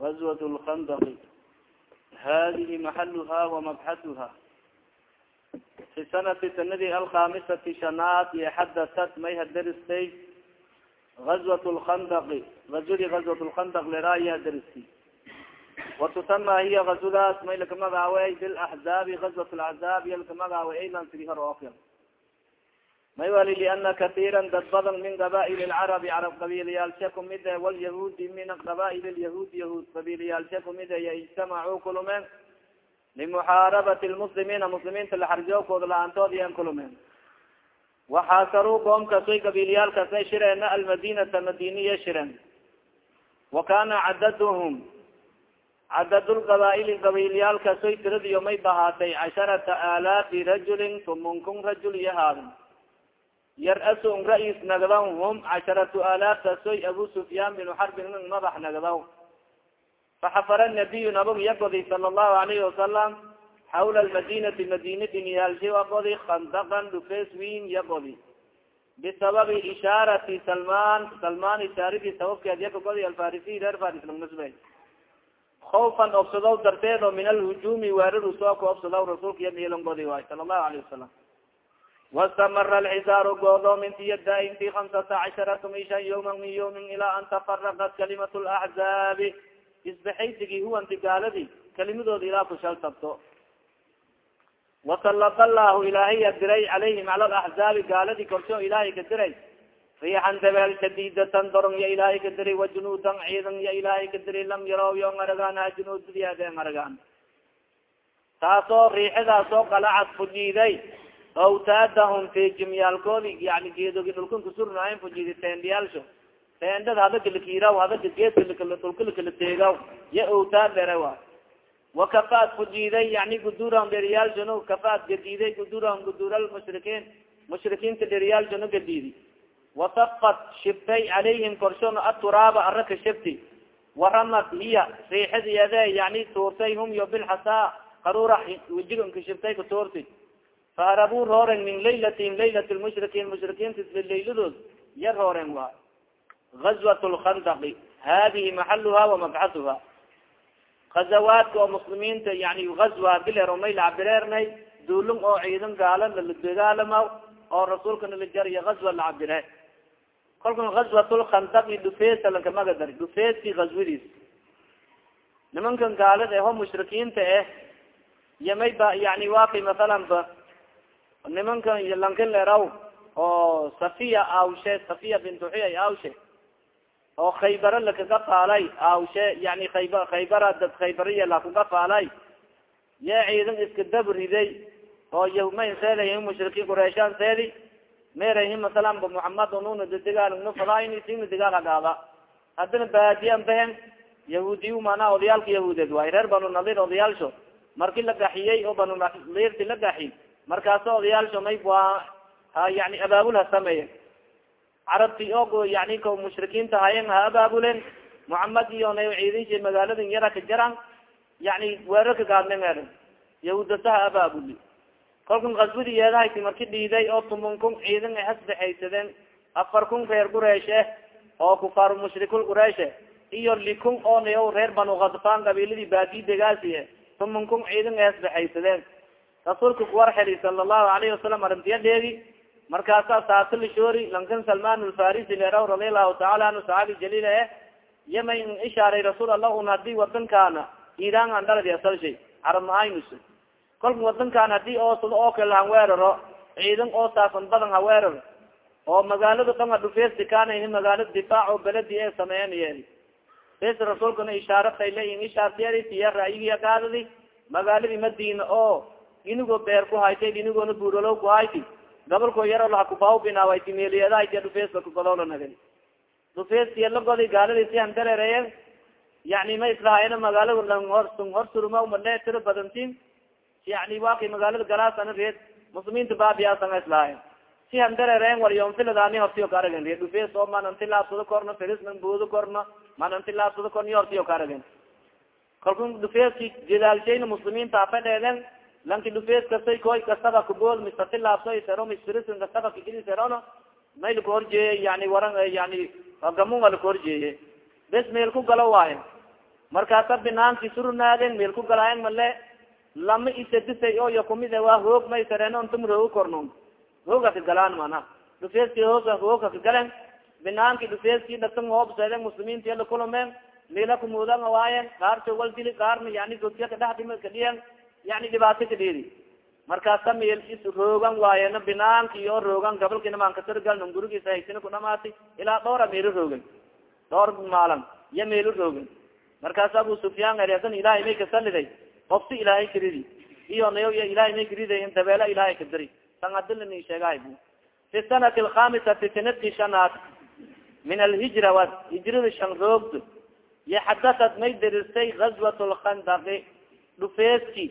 غزوة الkندq hadihi maxaluha وamabxaثha fi sanati sanadi alkhamisati shanaad iyo xadatat may hadaristay غazوat lkandaqi azudi غazوat lkandaq leraaya hadaristay watusama hiya غazudaas may laka magaawey bilaxzaabi غazوat laxzaab iya laka magaawey aylan sigi hor okal may wali liana katiira dad badan min qabail lcarabi carab qabiilayaalsha kumide walyahudi min qabail lyahuud yahuud qabiilayaalsha kumide ya ijtamacuu kulumeen limuxaarabati lmuslimiina muslimiinta laxarjoogkooda la'aantood iyan kulumeen waxaasaruu qoomkasoy qabiilyaalkaasay shireena almadinata madiniya shiren wa kana cadaduhum cadad lqabaili qabiilyaalkasoy tiradiyo may bahaatay casharata alaafi rajulin tumun rajul iyo haadin yar-asun ra'is nagdaw hum casharatu alaaf tasoy abu sufyaan binu xarbin nin madax nagdaw faxafara nabiyu nabag yagodi sala allahu alayhi wasalam xawla almadinati madina diniyaalshi agodi khandaqan dhufees wiin yagodi bisababi ishaarati salman salman ishaaridi sababkeed yakagodi alfarisi reer faris lagnisbay kaufan obsadow darteed oo min alhujuumi weeraru soo ka obsadaw rasuulka yamiilangodi waay sala allahu alayhi wasalam wastamara alxisaaru goodoomintiyo daaimti hamsata casharata mishan yawma min yawmin ilaa an tafaraqat kalimat laxzaabi isbaxaysigii huwanti gaaladi kalimadooda ilaa kushal tabto wasalata allahu ilaahay diray calayhim cala laxzaabi gaaladi korsho ilaahay ka diray riixan dabeel shadiidatan dorong ya ilaahay ka diray wajunuudan ciidan ya ilaahay ka diray lam yarow yo aragaan ha junuudadiyaadeen aragaan taasoo riixadaasoo qalacad fujiiday awtaadahum fejimyaalkoodi yani geedogi dhulkan kusurnayn fujidi teendiyaalsho teendada hadaka lakiraw hadaka geedka dhulka lakalateegaw ya awtaad dere wa wakafaad fujiiday yani guduurahum dheriyaalshano kafaad gadiiday guduurahum guduural mushrikiin mushrikiinta dheriyaalshano gadiidi wasafat shibtay calayhim korshona aturaaba araka shibti waramat hiya riixadiyade yani tuurtay hum yo bilxasaa qarura wejiganka shibtay kutuurti faharabuu rooren min laylatin laylat lmushrikiin mushrikiinta isla layladood yar rooren waa gazwat lkandaqi hadihi maxaluha wamabxahuha gazawaadka oo muslimiinta yani gazwa biler may lacabireernay duulung oo ciidan gaala laladagaalama oo rasuulka nalajarya gazwa lacabire kolkan gazwat lkandaqi dhufeesa lankamagadar dhufeeski gazwadiis nimankan gaalada aho mushrikiinta ah iyo may ba yani waakay masalan ba nimankan lankin leraw oo safiya awshe safiya bintuxiya awshe oo khaybara lakaga faalay awshe yani khayba khaybara dad khaybariya lakuga faalay yee ciidan iska dab riday oo yahmayn seedahi mushrikiin qurayshaan seedi meerahi masalan ba muxamad nuna dadigaal nu fadaayni sina digaal hagaada haddana baadiyan behen yahuudiyu manaa odayaalka yahuudeed waay reer banu nadir odayaalsho marki la gaxiyey oo banu nadirti la gaxiy markaasa odayaalsho may waa yani abaabul ha sameeye carabti og yani ka mushrikiinta hayen ha abaabulen muxamad iyo na ciidinsi magaaladan yara ka jaran yani weerarka gaadnen erin ha abaabuli. Kolkan kaswadi yeedahaysi marki dhiiday oo tumun kun ciidan ay hasbaxaysadeen afar kun reer qureyshe oo kufaar mushrikul qureyshe iyo likun oo nayo reer banu kadfaan qabiiladii baadi degaasiye. Tumun kun ciidan ay hasbaxaysadeen rasuulka kuwar xeli sala allahu alayhi wasalam arintiyadeedi markaasa saatalishoori lankan salman alfarisi leeraw radia allahu taala anhu saxaabi jaliil eh yama in ishaaray rasuul allah un haddii wadankaana iran an dhaladi asalshay carab mahaynus kolka wadankaan haddii oo sida oo kale han weeraro ciidan oo saafan badan ha weerar oo magaalada dhan hadhufeesti kaana magaalada difaac oo beledi ee sameeyan yeeli bes rasuulkana ishaaratay leyin ishaartiyadi tiya ra'yigiya kaadadi magaaladii madina oo inigoo beer ku haytay inigoona buuralow ku hayti gabalko yaro lahakubaaw binaawayt meeliyadahayti dhufeeska kugodowla nagay dhufeestiya lagodi gaaladii si handareereyen yani ma islahaayna magaalada lanhor hor suruma male tiro badantin yani waki magaalada galaasana reed muslimiinta baabiyaasanga islahaayen si handareereyen war yoomfiladaani hortiyo ka aragen reed dhufees oo mananti laabsado korna firisman buudo korna mananti laabsado korna hortiyo ka aragen kalku dhufeeski jidaalshayna muslimiinta afadheeden lanki dhufees kastay koy kastaba kubool misati laabso sero misfirisin kastaba kigili serono may horjeeye yani waran yani gamunga laka horjeeye bes meel ku galo waayo markaasa binaanki surunaaden meel ku galaayan male lama isadisay oyo kumid waa hoog may sareen ntum roogi kornon hooga ka galaan mana. Dhufeeski hooga hooga ka galen. Binaanki dhufeeski dhatan hoobseeden muslimiinti ala kulumeen lila kumudan waayen qaarto wal dili qaarna yani godka kadhaxdima kadhiyan yani dhibaato kadhedi markaasa meel is roogan waayena binaanka iyo roogan gabalkinamaan kasargaln gurigiisa haysina kudhamaati ilaa dhowra meelo roogan dhowr maalan iyo meelo roogan markaas abu sufyaan eresan ilahay may kasaliday qofsi ilaahay karidi iyo nayo iyo ilahay may kariday dabeela ilahay kadiri sangadilani sheegahay fi sanati alkhamisati sanadki shanaad min alhijra wa hijrada shan roogdo iyo xadatat may darirtay gazwat lkhandaqi dhufeeski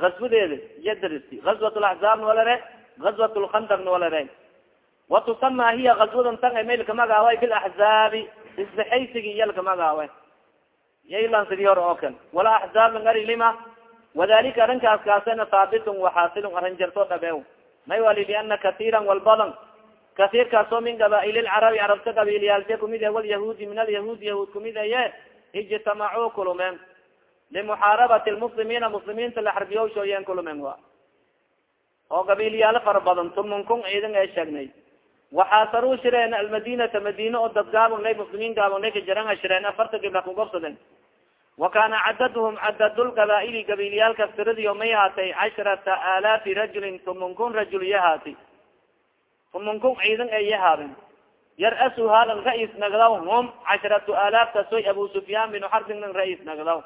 aswadeeda iya daristay gazwat laxzaabna walare gazwat lkhandaqna walare watusama hiya gazwadan tan maylka magaaway bilaxzaabi isbaxaysigi iyalka magaawe yaylan sidii hore oo kale wala axzaabna ari lima wadalika arrinkaas kaasena haabitun waxaasilun arrin jarto dhabeew may wali liana katiiran walbadan kasiirkaasoo min gabaa'il lcarabi carabta qabiilyaalse kumid e walyahuudi min alyahuud yahuud kumid eye ijtamacuu kulumeen limuxaarabati lmuslimiina muslimiinta la xarbiyowshooyeen kulumeen wa oo qabiilyaalo fara badan tumunkun ciidan ee sheegnay waxaasaruu shireen almadinata madina oo dad gaabonlay muslimiin gaabonlay ka jaran shireen afarta gibla kugobsadeen wa kana cadadhum cadadulqabaa'ili qabiilyaalka tiradiyo may haatay casharata alaafi rajulin tumunkun rajul yahaati tumunkun ciidan ee yahaaben yar-asu ra'is nagdaw hum casharatu alaaftasoy abu sufyaan binu xarbin nin nagdaw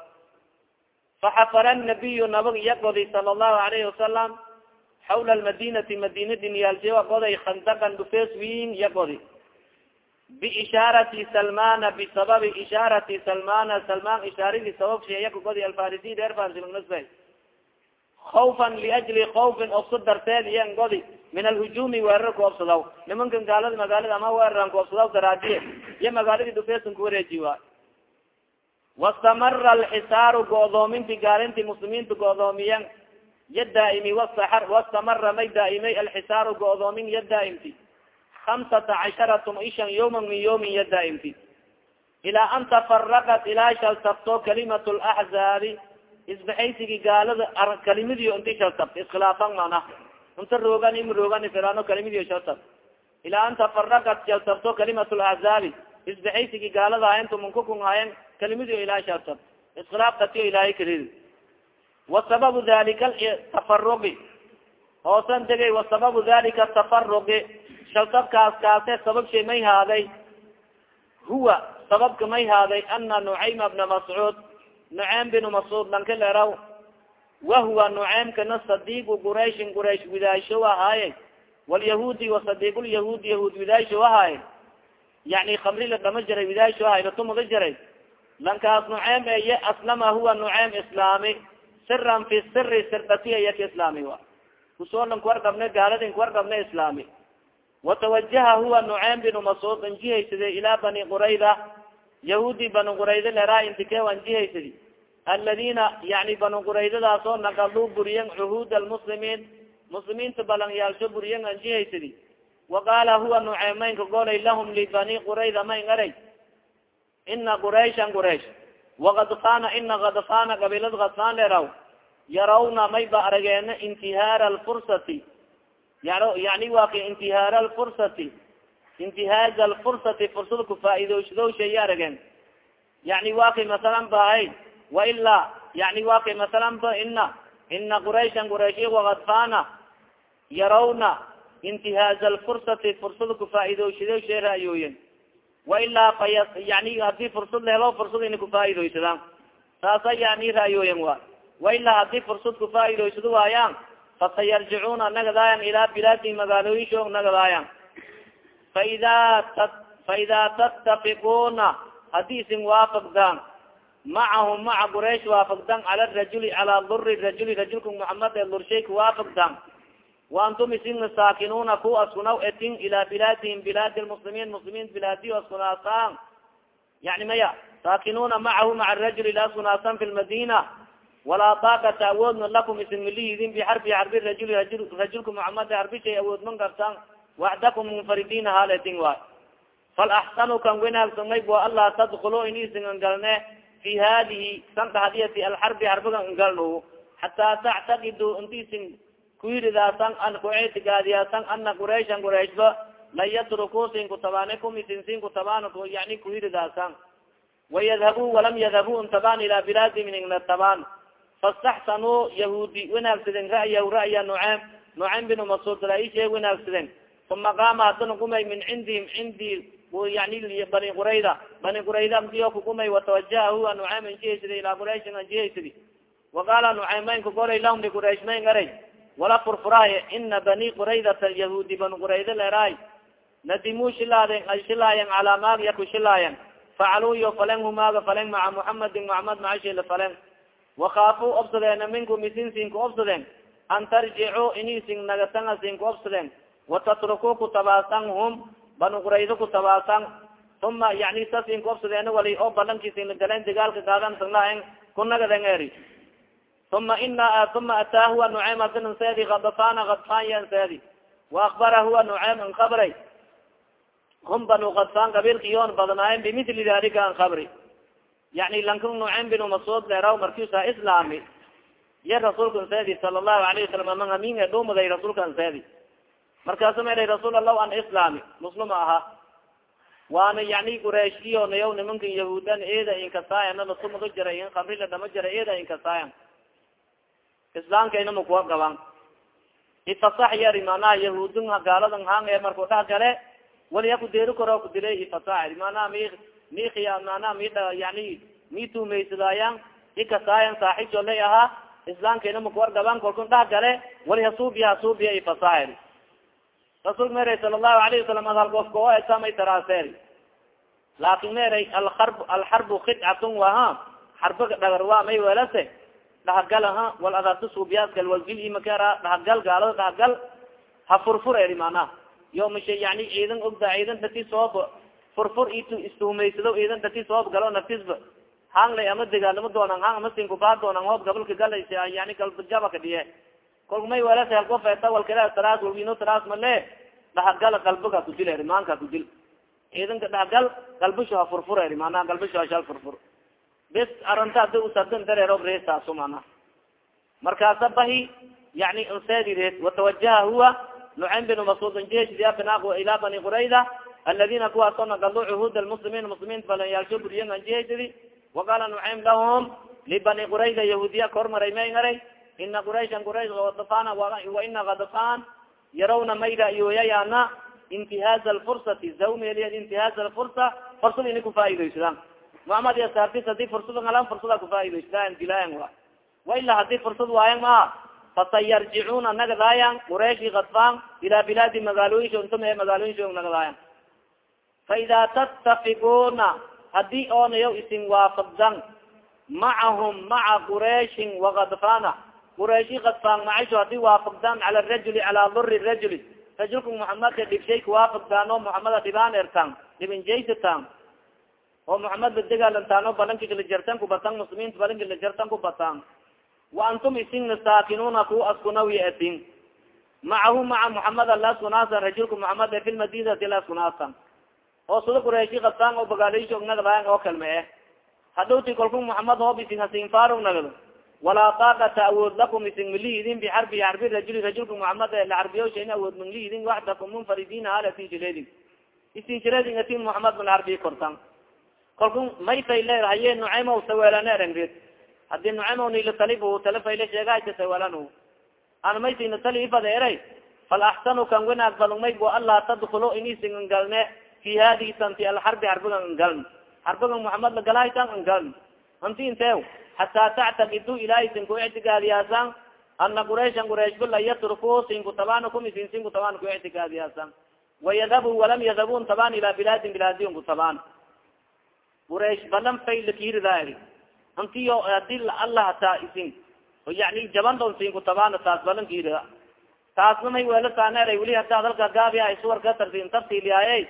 faxafara nabiyu nabag iya godi sala allahu alayhi wasalam xawla almadinati madina diniyaalshewa goday khandaqan dhufees wiin iya godi biishaarati salmana bisababi ishaarati salmana salman ishaaradii sababshe iya kagodi alfarisi reer farsilnasba awfan liajli awfin obso darteed iyan godi min alhujuumi weerar kuobsadaw nimankan gaalada magaalada ama weeraran kuobsadaw daraadiye iyo magaaladii dhufeesan kuwareeji waay wastamara alxisaaru go'doominti gaalinti muslimiinta go'doomiyan ya daaimi wasaxar wastamara may daaimay alxisaaru go'doomin ya daaimti hamsata casharatun ishan yawman min yawmin ya daaimti ilaa an tafaraqat ilaa shaltabto kalimat laxzaabi isbaxaysigi gaalada kalimadiyo inti shaltab iskhilaafan mana inta roogan ima roogan firano kalimadiyo shaltab ilaa an tafaraqat shaltabto kalimat laxzaabi isbaxaysigi gaalada ahayn tumankukun ahayen kalimadiyo ilahay shaltab iskhilaaf katiyo ilaahay karidi wasababu dalika tafaruqi hoosan degay wasababu dalika tafaruqi shaltabkaas kaase sabab shay may haaday huwa sababka may haaday ana nucayma bna mascuud nuceym binu mascuud lanka leraw wahuwa nuceymkana sadiiqu qurayshin quraysh widaasho ahaaye walyahuudi wasadiiq lyahuud yahuud widaasho ahaaye yani kamri la dhama jaray widaasho ahay latumada jaray lankaas nuceym eye aslama huwa nuceym islaami. Siran fi siri sirdatiya iya ka islaami wa. Kusoo lan kuwargabne gaaladin kuwargabne islaami. Watawajaha huwa nuceym binu mascuud anjihaysade ilaa bani qurayda yahuudi banu qurayda leraa intike anjihaysadi aladina yani banu quraydadaas oo naqaduu buriyen cuhuud almuslimiin. Muslimiinta balangyaalsho buriyen anjihaysadi waqaala huwa nuceymaynka golay lahum libani qurayda mayn aray ina qurayshan quraysh wakadfana ina kadfana qabilad kadfan leraw yarawna may ba arageena intihaara alfursati yani waa ka intihaara alfursati intihaaza alfursati fursada kufaa'idoshadowshay arageen yani waa kay masalan bahay wailaa yani waa kay masalan ba ina ina qurayshan quraysh wakadfana yarawna intihaaza alfursati fursada kufaa'idoshadowshay ra'yooyen wailaa fa yani haddii fursad lehelo fursad ina kufaa'idoysadaan saasa yani ra'yooyen wa wailaa haddii fursad kufaa'idoysado waayaan fasayarjicuna nagadaayan ilaa bilaadi magaalooyinsho nagadaayan faida faida tattafiquna haddii isin waafagdaan macahum maca quraysh waafagdan cala rajuli calaa duri rajuli rajulka muxamed ee lurshay kuwaafagdan waantum isina saakinuna ku askunaw etin ilaa bilaadihim bilaadi lmuslimiin muslimiin bilaadiyo askunaasaan yani maya saakinuna macahu maca rajuli la askunaasan fi lmadina walaa daakata awoodna lakum isin milihidin bixarbi xarbi rajuli rajulka muxamed harbishay awoodman kartaan waxdakum munfaridina haletin waay fal axsanu kan wanaagsamay bo anlaa tadkulo in isingan galne fi hadihi san dhahdiyati alxarbi harbiga ngalno hataa tactakidu intiisin kuyiridaasan an kuctigaadiyaasan ana qurayshan qurayshba lan yatruku sin kutabane kumisin sin kutabaan yani kuyiridaasan wayadhabu walam yadhabu intabaan ila bilaadi miningna tabaan. Fastaxsanuu yahuudi wanaagsaden ra'ya ra'ya nucem nucem binu masud raishe wanaagsaden uma qaama hadana kumay min cindihim cindi yani bani qurayda. Bani qurayda mdiyo kukumay watawajaha huwa nucem anjihaysida ilaa qurayshin anjihaysidi waqaala nuceymaynka goray lahum liquraysh may ngaray wala furfuraay ina bani quraydata yahuudi bani qurayda leeraay nadimuu shilaaden ay shilaayen calaa maag yaku shilaayen facaluu yo falen humaaga falen maca muxamadin muxamed macashila falen. Wakaafu obsadeena minkum isin sinku obsadeen an tarjicuu inisin nagatanga sinku obsadeen watatruku kutabaasan hum bani quraydo kutabaasan uma yani sa sinku obsadeena wali oo balankiisin lagaleen dagaalka gaadan saglahen kunagaden eri uma ina uma ataa huwa nucem adin seedi kadafana kadfan yan seedi waakbara huwa nucem an kabray hum banu kadfan qabiilka yoon badnaayen bimili dalika an kabri yani lanka nucem bin masud leeraw markiusa islaami ya rasuulka nseedi sala allahu alayhi wasalam ama amin e dhumaday rasuulka nseedi markaasu ma eray rasuul allah an islaami muslima aha waana yani qurayshkiyo nayaw nimankan yahuudan eeda inkasaayan lasumado jara in kamrila dhama islaamkayna makuwa gaban ifasax yari manaha yahuudin gaaladan hang e marku dhah gale waliya kudeeri karo kudile ifasax manaha mi miya manaha mi yani mi tumaysadaayan ikasaayan saaxibjo lay ahaa islaamkayna makuwar gaban kalkun dhah gale wali hasuubiya hasuubiya ifasax rasuulka meray sala allahu alayhi wasalam adhal gofka o esamay taraaseer laakin meray alxarb alxarbu khidcatun waha xarbiga dhagar waa may welase dhahagal ha wal adarta suubiyaaskal walgil imakera dhahagal gaalada dhahagal ha furfur eri mana yo mashe yani ciidan ogda ciidan dati soob furfur it istuhumaysado ciidan dati soob galo naftisba. Hanglay ama degaalamo doonan hang ama sinkubaa doonan hoob gabalka galas yani galbajaba ka dhiye. Kolka may welase halkofeta taraas walwino taraas male dhahagal galbiga kudil eri maanka kudil ciidanka dhahagal galbisho ha furfur eri mana galbisho hashal furfur bes arinta ada usadan dareero reesaaso mana markaasa bahi yani nseedi rees watawajaha huwa nucem bin masud njesiya bina ila bani qurayda aladina kuwaasoo nagalo cuhud lmuslimiin muslimiinta balanyaalsho buriyan anjihaysidi waqaala nucem lahum libani qurayda yahuudiya kormaray may ngaray ina qurayshan quraysh adafan wa ina kadafan yarawna mayra yooyayana intihaaza alfursati zawmeliya intihaaza alfursa. Fursad ini kufaaidaysadaan muhamad iyo saabtis haddii fursad alan fursada kufaaidaysadaan dilaayan wa waila haddii fursad waayan maa fasayarjicuna nagadaayan qurayshi kadfan ila bilaadi magaalooyinsho intume magaalooyinsho nagadaayan faida tattafikuna haddii oonayo isin waafagdan macahum maca qurayshin wakadfana qurayshi kadfan macasho haddii waafagdan cala rajuli cala duri rajuli. Rajulka muhamadka dhibshay kuwaafagdaan oo muhamada dhibaan ertan dhibinjaysatan oo muhamed badegaalantaano balanki kala jartan kubatan muslimiinta balanki la jartan kubatan wa antum isingna saakinuna ku askunawi atin macahu maca muxamed alaskunaasan rajulka muxamed e fi lmadinati laskunaasan oo sida qurayshi kabtaan oo bagaalisho nagdaayan oo kalme eh hadhowti kalku muxamed hoob isin hasinfaarog nagdo walaa taaqata awood lakum isin milihidin bixarbi xarbi rajuli rajulka muxamed e laxarbiyoshain awood milihidin waxdakum munfaridin halatin jiledin isin jiledin atin muxamed min harbi kortan kalku may fayle haye nucaymo saweelane erengred haddii nucaymo nila talib tala fayle sheegahayta saweelan ana may sina tali ifada eray fal axsanu kan wanaag badan may bo tadkulo inisin ngalne fi hadihi santi alxarbi xarbigan ngaln. Xarbigan muxamed lagalahaytan ngaln. Anti intew hataa tactakidu ilahay sin ku ictigaadiyaasan ana qurayshan quraysh bila yatruku sinku tabana kum isin sinku taban ku ictigaadiyaasan wayadhabu walam yadhabun taban ila bilaadin bilaadiyon ku taban quraysh balan faylakiridaari antiyo haddii allah hataa isin. Yani jaban don sinku tabana taas balankirida taasna may weela saana weli hada hadalka gaabi ay suwarka tartin tartiliyaye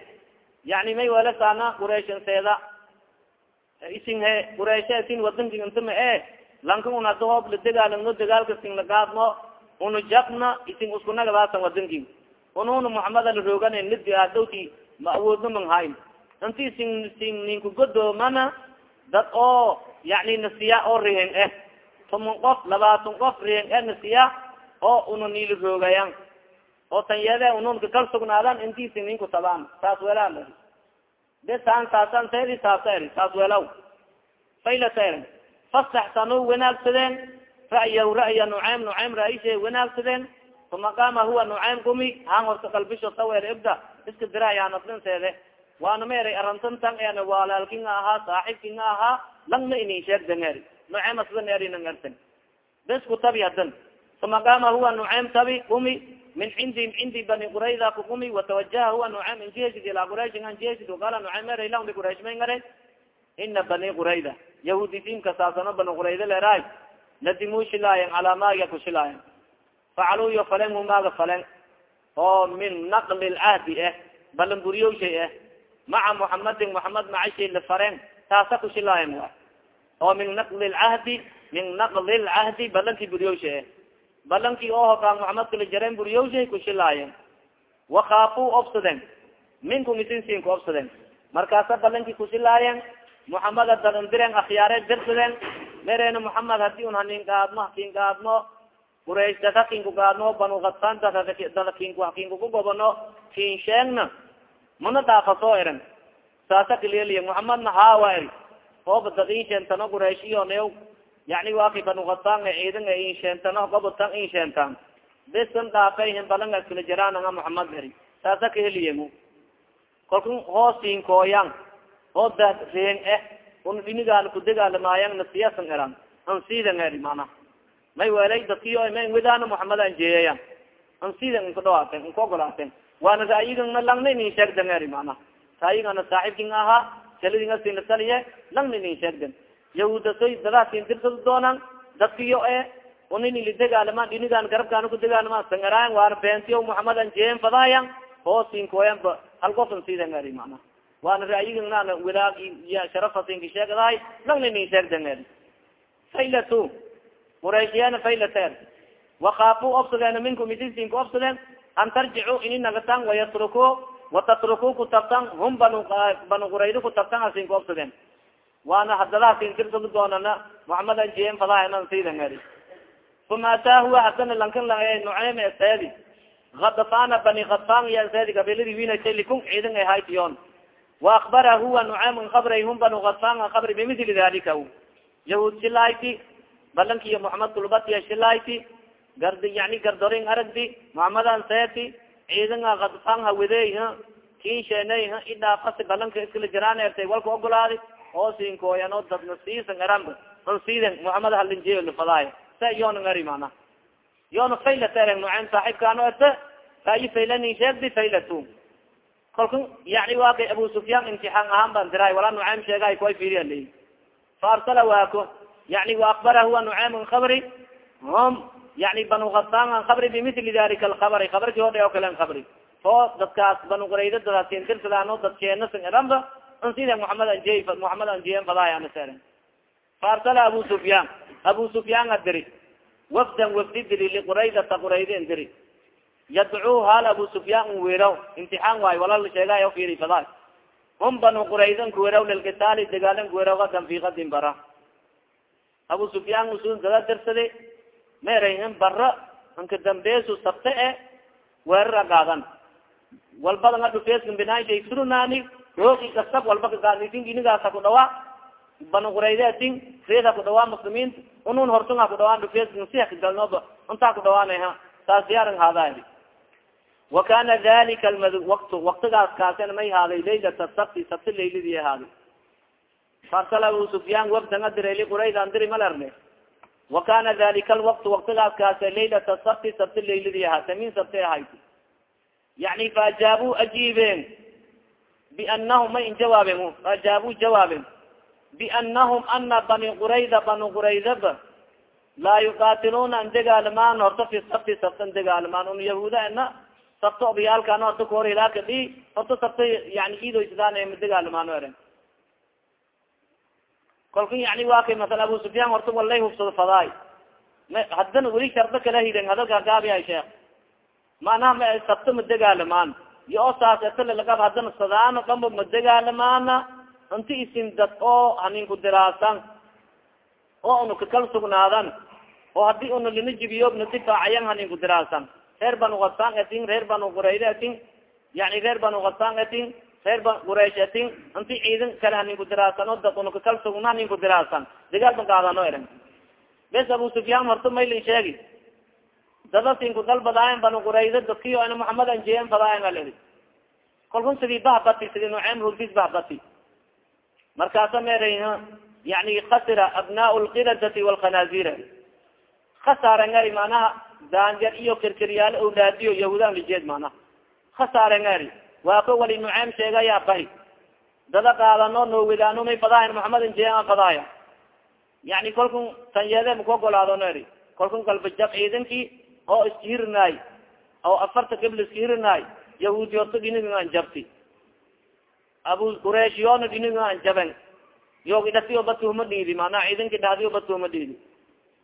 yani may weela saana qurayshan seeda. Isin he quraysha isin wadanki intama e. Lanka un hada hoob la degaalano dagaalka sin lagaadno unu jabna isin isku nagadaasan wadanki ununa muxameda la roogan nidi hadowti ma awoodno man hayn inti sin sin ninku godoomana dad oo yani nasiya oo rihin eh. Toman qof labaatan qof rihin eh nasiya. Oo una niili roogayan oo tanyede ununka kal sugnaadan intiisi ninku tabaan saas wela de saan saasan tedi saasa eri saas welaw faylata eren fastaxsanuu wanaagsadeen ra'yahu ra'ya nucaym nucaym ra'ishe wanaagsadeen uma qaama huwa nucaym gumi haan horta kalbisho sawer ibda iska diraayaanaslinseede waana ma eray arantantan en walaalkinga ahaa saaxibkinga ahaa lang ma inin sheegdan eri nucaym asban erinan ertan bes tabi hadan uma qaama huwa nucaym tabi gumi min cindi cindi bani qurayda ku gumi watawajaha huwa nucaym injiheshid ilaa qurayshin anjiheshid qala nucaym eray lang bi quraysh may ngare. Ina bani qurayda yahudi diimka saasano bani qurayda leeraay nadimuu shilaayen calaa maaga ku shilaayen. Facaluu yo falen humaaga falen. Oo min naqli lcahdi eh balan buriyowshay eh maca muxamadin muxamed macashay lafaren taasa ku shilaayen wa oo min naqli lcahdi min naqli lcahdi balankii buriyowshay eh balankii oo hogaan muxamed kala jareen buriyowshay ku shilaayen wakaafuu obsaden minkum isinsiin ku obsaden markaasa balankii kushilaayen muxameda dalandiren akhyaare dirsaden merena muxamed haddii un hanin gaadmo hakin gaadmo quraysh daka gaadmo banu kadfan dada kinku kinkuku gobano kin mana daafaso eran? Saasa kaleliya muxamedna hawa eri. Ooba dad in sheentano quraysh iyo new yani waki banu kadfan ciidan in sheentano gobotan in sheentan besan dhaafayhin balanga kala jaraananga muxamed eri. Saasa kaheliyen kalku hoosinkooyan oo dareen eh. Un dhinigaan kudegaalamaayang nasiyasan eran. An sidan eri mana may welay dadkiyo ma wedana muxamed an jeeyayan an sidan inkadhawaaten inka ogolaaten waana ra'yigana langna inin sheegdan eri mana ra'yigana saaxibkin ahaa saladinga sinasaliye langna inin sheegdan yahudasoy dadaasin dirsada doonan dadkiyo e unin lidegaalama dhinigaan garabkaana kudegaalama sangaraayan waana beentiyo muxamed an jeeyan fadaayan hoosinkoyanba hal gofan sidan eri mana waana ra'yigan wadaag sharafasinka sheegadahay langna nin sheegdan faylatu qurayshiyana faylater wakaafu obsadeen minkum idinsinka obsadeen an tarjicu ini nagatan wayatruku watatruku kutabtan hum banu quraydo kutabtan asinka obsadeen waana hadalahasin dirsada doonana muxamed an jiyen fadahanan sidan eri uma ataa huwa hadana lankan nuceyme seedi kadfana bani kadfan iya seedi gabiladi winasay likun ciidan ay haytiyon waakbara huwa nucaym kabray hum banu kadfan kabri bimili dalika yahuud shilayti balankiyo muxamed kulbatiya shilayti gard yani gardorin aragdi muxamadan seeti ciidanga kadfan hawidey kin sheeney idhaafasi balanka iskala jiraan ertay walka ogolaadi oo sinkooyan oo dadna siisan eranba on siiden muxamed halinjeyo lifadaay sa yoona ngari mana yoona faylata ereng nucaym saaxibkaano erte kaayi faylani sheegdi faylatu. Kalku yani waa abu sufyaan imtixaan ahaan ban diray walaa nucaym sheegay kuay fiiriya leyi fa waako yani waakbara huwa nucaym kabri hum yani banu kadfan kabri bimili dalika alkabri kabarki hodhe oo kale kabri oo dadkaas banu qurayda dadaasin dirsadaan dadkeenasan eranba n sida muxamed anjey muxamed anjiyen fadaayanaser fa arsala abu sufyaan abu sufyaan a diri. Wafdan wafdi diri liquraydata qurayden diri. Yadcuu hal abu sufyaan n weraw imtixaan waayo wala la sheegayo firi fadaay. Hum banu quraydan kuweraw lilkitaali dagaalan kuweraw adan fi kadin bara. Abu sufyaan usun dada dirsadi meerayhin bara inka dambeesu sabte e weerara gaadan walbada nga dhufeeskan binaashay surunani roogi kasab walba kagaadnitin inigaasa ku dhawaa banu quraydetin reeda ku dhawaa muslimiin unun hortun ha ku dhawaan dhufeeskan si hakagalnooba intaa ku dhawaanayha saas diyaaran haadaadi wa kana dalika almad wakt waktigaas kaasena may haaday laylata sabti sabti laylidii ahaaday farsala abu sufyaan wabdanga diray liquraydan diri malarne wa kana dalika alwaktu waktigaas kaase laylata sabti sabti laylidii ahaata min sabti ahayd yani faajaabu ajiibeen bianahum may in jawaaben faajaabu jawaaben bianahum ana bani qurayda banu quraydaba laa yuqatiluna an degaalamaan horta fi sabti sabtan degaalamaan un yahuuda ena sabta obyaalkan horta kahor hilaaka di horta sabta yani idoysdaan ma degaalamaan eren kolka yani waa kay masala abu sufyaan horta walay hubsado fadaay. Haddana weli shardo kala hiden hadalka gaabiya sheekh. Macnaha ma sabta ma degaalamaan iyo o saas etalelagab haddana sadaano dhamba ma degaalamaana inti isin dad oo haninku diraasan oo una kakal sugnaadan oo haddii una lina jibiyo na difaacayan hanin kudiraasan reer banu kasaan atin reer banu qurayde atin yani reer banu kasaan atin reer ba quraysh atin inti ciidan kale hanin kudiraasan oo dad una kakal sugna hanin kudiraasan dagaal ban qaadano eran bes abu sufyaan horta maylin sheegi. Dadasin kudalbadaayan banu qurayde dadkiyo ana muxamed anjeyan fadaayan alii kalkun sidii bahbati sidii nuceem rudis bahbati markaasa meera yani khasira abnaa lkiradati walkhanazira khasaarengari manaha daanjar iyo kirkiryaalo awlaadiyo yahudan lijeed manaha khasaarengari waa ko wali nuceem sheegaya bahi dada qaadano noowidaano may fadaayan muxamed anjeyan fadaaya yani kalkun tanyeede makogolaado neri kalkun galbajab ciidankii oo iskihirinaay oo afarta gabl iskihirinaay yahuudi horta dhinigan jabti. Abu quraish yoona dhinigan jaben yogi dhatiyo batuhuma dhiidi manaa ciidanki dhahdiyo batuhuma dhiidi.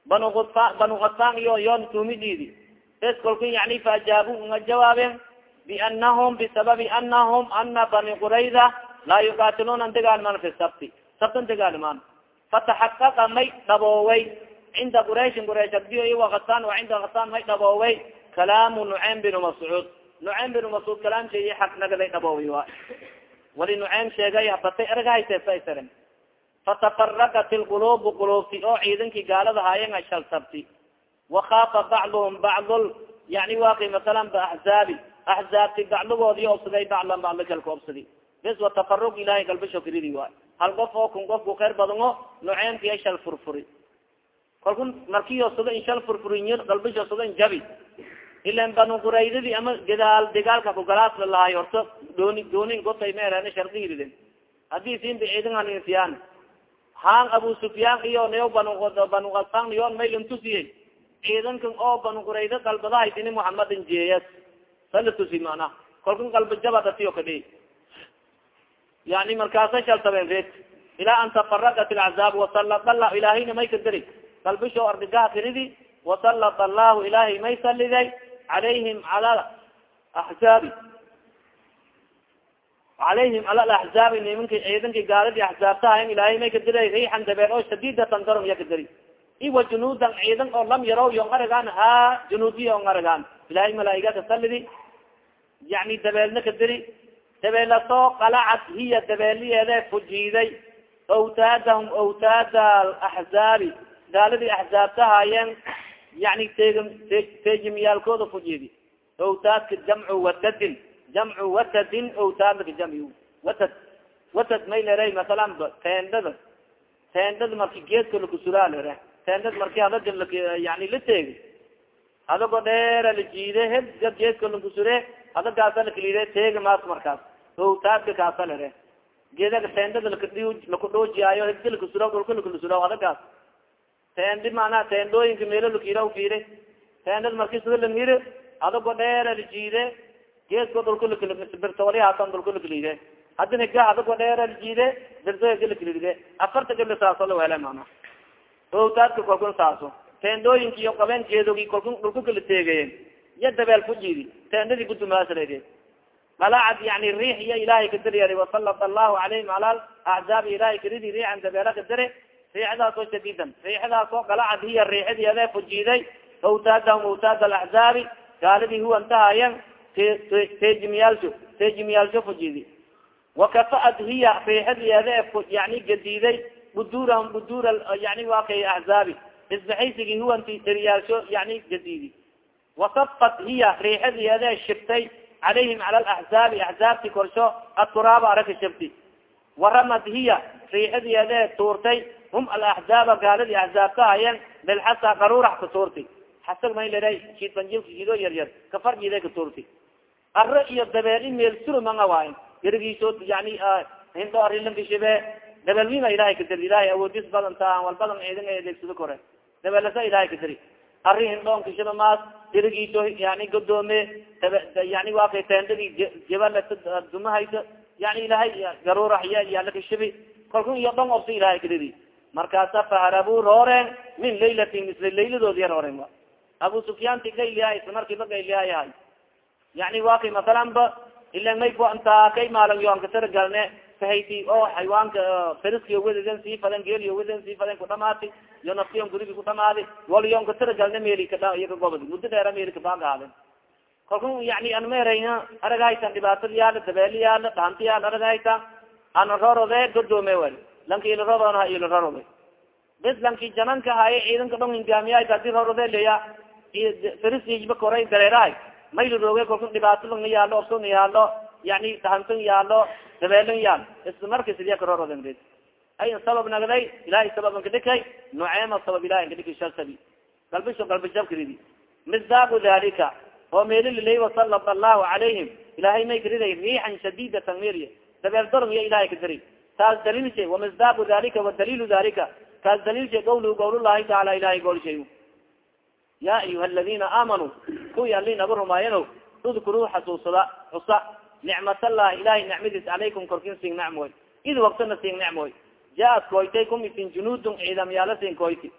Banu a banu kasaan iyo yoon tuhumi dhiidi. Bes kalku yani faajaabu nga jawaabeen bianahum bisababi anahum ana bani qurayda laa yuqaatiluuna degaalman fi sabti sabtan degaalman fataxaqaqa may dhabooway cinda quraishin quraish agdiyo iyo wakasaan wa cinda kasaan may dhabooway kalaamu nuceym binu mascuud nuceym binu mascuud kalaam sheeye xaq nagaday dhabooway wa wali nuceym sheegay batay ergahaysesaisaren fatafaragat ilqulubu qulubti oo ciidankii gaalada haayen ashalsabti wakaafa bacduhum bacdul yani waki masalan baaxzaabi axzaabti bacdigoodii obsaday baclan bacli kalka obsadi bes watafarug ilahay galbasho kiridi waay hal qof oo kun qofku khayr badan o nuceymki ay shal furfuri kalku markiyo suga in shal furfuriy galbasho suga in jabi ilan banu quraydadii ama gadaal dagaalka kugalaas la lahay horta dooni doonin gotay meereen shardigiriden haddii siinba ciidan haninsiyan haan abu sufyaan iyo niyo banu banu kasaan niyon maylan tusiyey ciidankan oo banu qurayda dalbadahaytini muxamadin jeeyas sala tusi mana kalkan galba jabadatiyo kadhi yani markaasa shaltabeen reed ilaa an tafaragat ilcazaab wasalad allah ilaahayna may ka dari galbisho ardigaha kiridi wasalad allahu ilaahay may saliday calayhim cala axzaabi calayhim cala laxzaabi nimanki ciidankii gaaladi axzaabtahayn ilaahay may ka diray riixan dabeer oo shadiidatan daron iya ka dari iwa junuudan ciidan oo lam yarow yon aragaan ha junuudiya on aragaan ilahay malaa'iga ka salidi yani dabeelna ka diri dabeelasoo qalacad hiya dabeeliyeede fujiiday. Awtaadahum awtaada axzaabi gaaladii axzaabtahaayeen yani teg teejimiyaalkooda fujiidi. Awtaadka jamcu watadin jamcu watadin awtaadka jamci watad. Watad may lere masalan teendada teendada marki geedka lakusuraa lere teendada marki hada yani la teegi adago dheera la jiide hega geedka lakusure adagaasa lakalide teega maas markaas. Awtaadka kaasa lere. Geedaga teendada lakudhoojiyaayo hegda lakasura dhulka lakalasura adagaas tendi manaa teendooyinka meelo lakira fiire teendada marki sida lamire adago dheera la jiide geesko dhulka birtoolihaatan dhulka lakalide hadin higa adago dheera la jiide birto hega lakalide afarta gabla saaso la wele mana awtaadka kolkun saaso. Teendooyinka iyo qabeen geedogi kolkun dhulka kala teegayen iyo dabeel ku jiidi teendadii gudumaasaleede malacad yani riix iyo ilahay kadariyari wasalat allahu calayhim ala axzaabi ilahay karidi riixan dabeela kadare riixdaas oo shadiidan riixdaas oo galacad hiya riixadiade fujiiday awtaadahum awtaad alaxzaabi gaaladii huwantahayan teejimiyaalsho teejimiyaalsho fujiidi wakafaad hiya riixadiede yani gadiiday budurahum budur yani waa kay axzaabi isbaxaysigi huwanti yani gadiidi wasafat hiya riixadiede shibtay calayhim cala laxzaabi axzaabti korsho aturaaba araka shabti waramad hiya riixadiede tuurtay hum alaxzaaba gaaladii axzaabta hayeen bilxasa qaruurax ka tuurti xasag may lera shiid banjilka shido yar yar kafarjida ka tuurti arro iyo dabeel in meel surumanga waayo gerigiiso yani hindo arilankashibe dabeelmima ilahay ka dari ilahay awoodis badan ta walbadan ciidan adeegsado kore dabeelasa ilahay ka dari arri hindhoon kashiba maas gerigiiso yani godoome yani waa kay teendadii jabal dumahaysa yani ilahay garuurax ya yala kashibi kalkun iyo dhon obsa ilahay kadidi markaasa faharabuu rooreen min laylatin isla layladoodi rooreen a abu sufyaanti gayliha isla markiiba gayliha yahay yani waa kay masalan ba ila may kuantaa kay maalan yo ankasara galne sahayti oo xaywaanka feriskiyo weden sii faden geeliyo weden sii faden kudhamaati yo naftiyon gurigi kudhamaadi waliyon katiragalna meli iyo kagobadi muddo dheera meli kabaagahaden kalku yani an maerayna aragahaytan dhibaatada yaalla dabeeli yaalla dhaanta yaalla aragahayta ana rorode godoome wal lanki ilaroroon ha ilarorode bes lanki jananka haye ciidanka dhon hingaamiyahay hadi rorode leya farisijba koray dareerahay mayla rooge kalku dhibaato lagna yaalo obsona yaalo yani dhahantan yaalo dabeelan yaal isla marka sidiya karoroden bes ay sabab nagday ilahay sabab nkadhikay nuceema sabab ilahi nkadhiki shalsabi galbisho galbijabkaridi misdaaku dalika oo meelililay wasalad allahu calayhim ilahay may kariday riixan shadidatan meriya dabeel dorong iya ilahay kadari taas daliilshe wamisdaaku dalika wadaliilu dalika kaas daliilshe gawlu gawlullahi taala ilahay goolshay ya ayuha aladina aamanuu kuwii ali naga rumaayano udkuruu xasuusada xusa nicmatallahi ilahay nicmadiis calaykum korkin sing nacmoy id waktana sing nacmoy jaaad koytay kum isin junuudun ciidamyaala sin koyti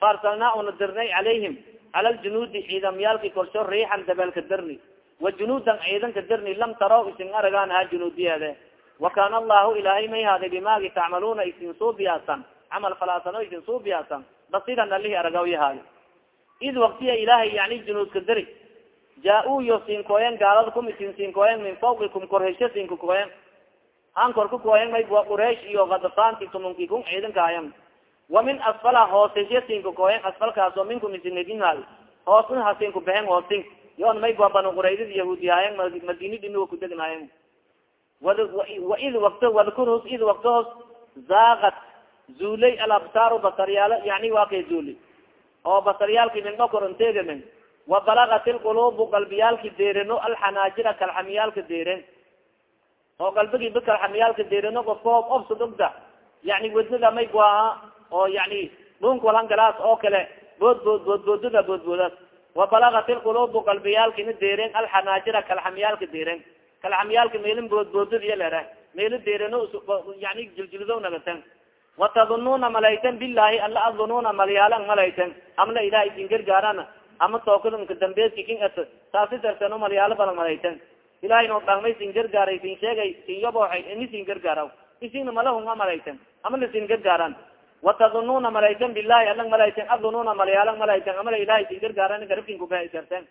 faarsalnaa una dirnay calayhim cala ljunuudi ciidamyaalki korsho riixan dabeelka darni wa junuudan ciidanka darni lam taraw isin aragaan ha junuudiyeede wa kaana allahu ilaahay may haaday bimaagi tacmaluuna isin suubiyaasan camal falaasano isin suubiyaasan basiran alihi aragawyahaay id waktiya ilaahay yani junuudka dari jaa-u yo siinkooyen gaalada kum isin siinkooyen min fawqikum korhesho siinkakooyen an kor ka kooyen may wa quraish iyo kadafaanti tumunki kun ciidankaayan wa min asfala hooseshe siinka kooyen asfalkaasoo minkum isinedinhaay hoosin hasinku behen hoosin yoon may gua banu quraydid yahuudiyaayen madini dhiniwa kudegnaayen wad waid wakto wadkurhus id waktohos zaakat zuulay alabsaaru basaryaalo yani waa zuuli oo basaryaalki min dhokoronteegamen wa balagat ilqulubu qalbiyaalki deereno alxanaajira kalxamiyaalka deeren oo galbigi bakalxamiyaalka deereno ofkoob obsad ogda yani wadnada may guaha oo yani dhunk walhangalaas oo kale bood bood bood boodada boodboodaas wa balagat ilqulubu qalbiyaalkina deeren alxanaajira kalxamiyaalka deeren kalxamiyaalka meelin boodboodad iyo lera meelo deereno yani jiljildo nagatan watadununa malayten bilahi ala adununa malyaalan malayten amla ilaha isin gargaarana ama tookadnka dambeedki kin at taasi darteno malyaalo badan malayten ilahay no dhangmay sin gargaaray sin sheegay sin yabooxay ini sin gargaaraw. Isina malahunga malayten ama lasin gargaaran watadununa malayten bilahi alang malayten adununa malyaalan malayten amala ilahay sin gargaaran garabkin kubahi darten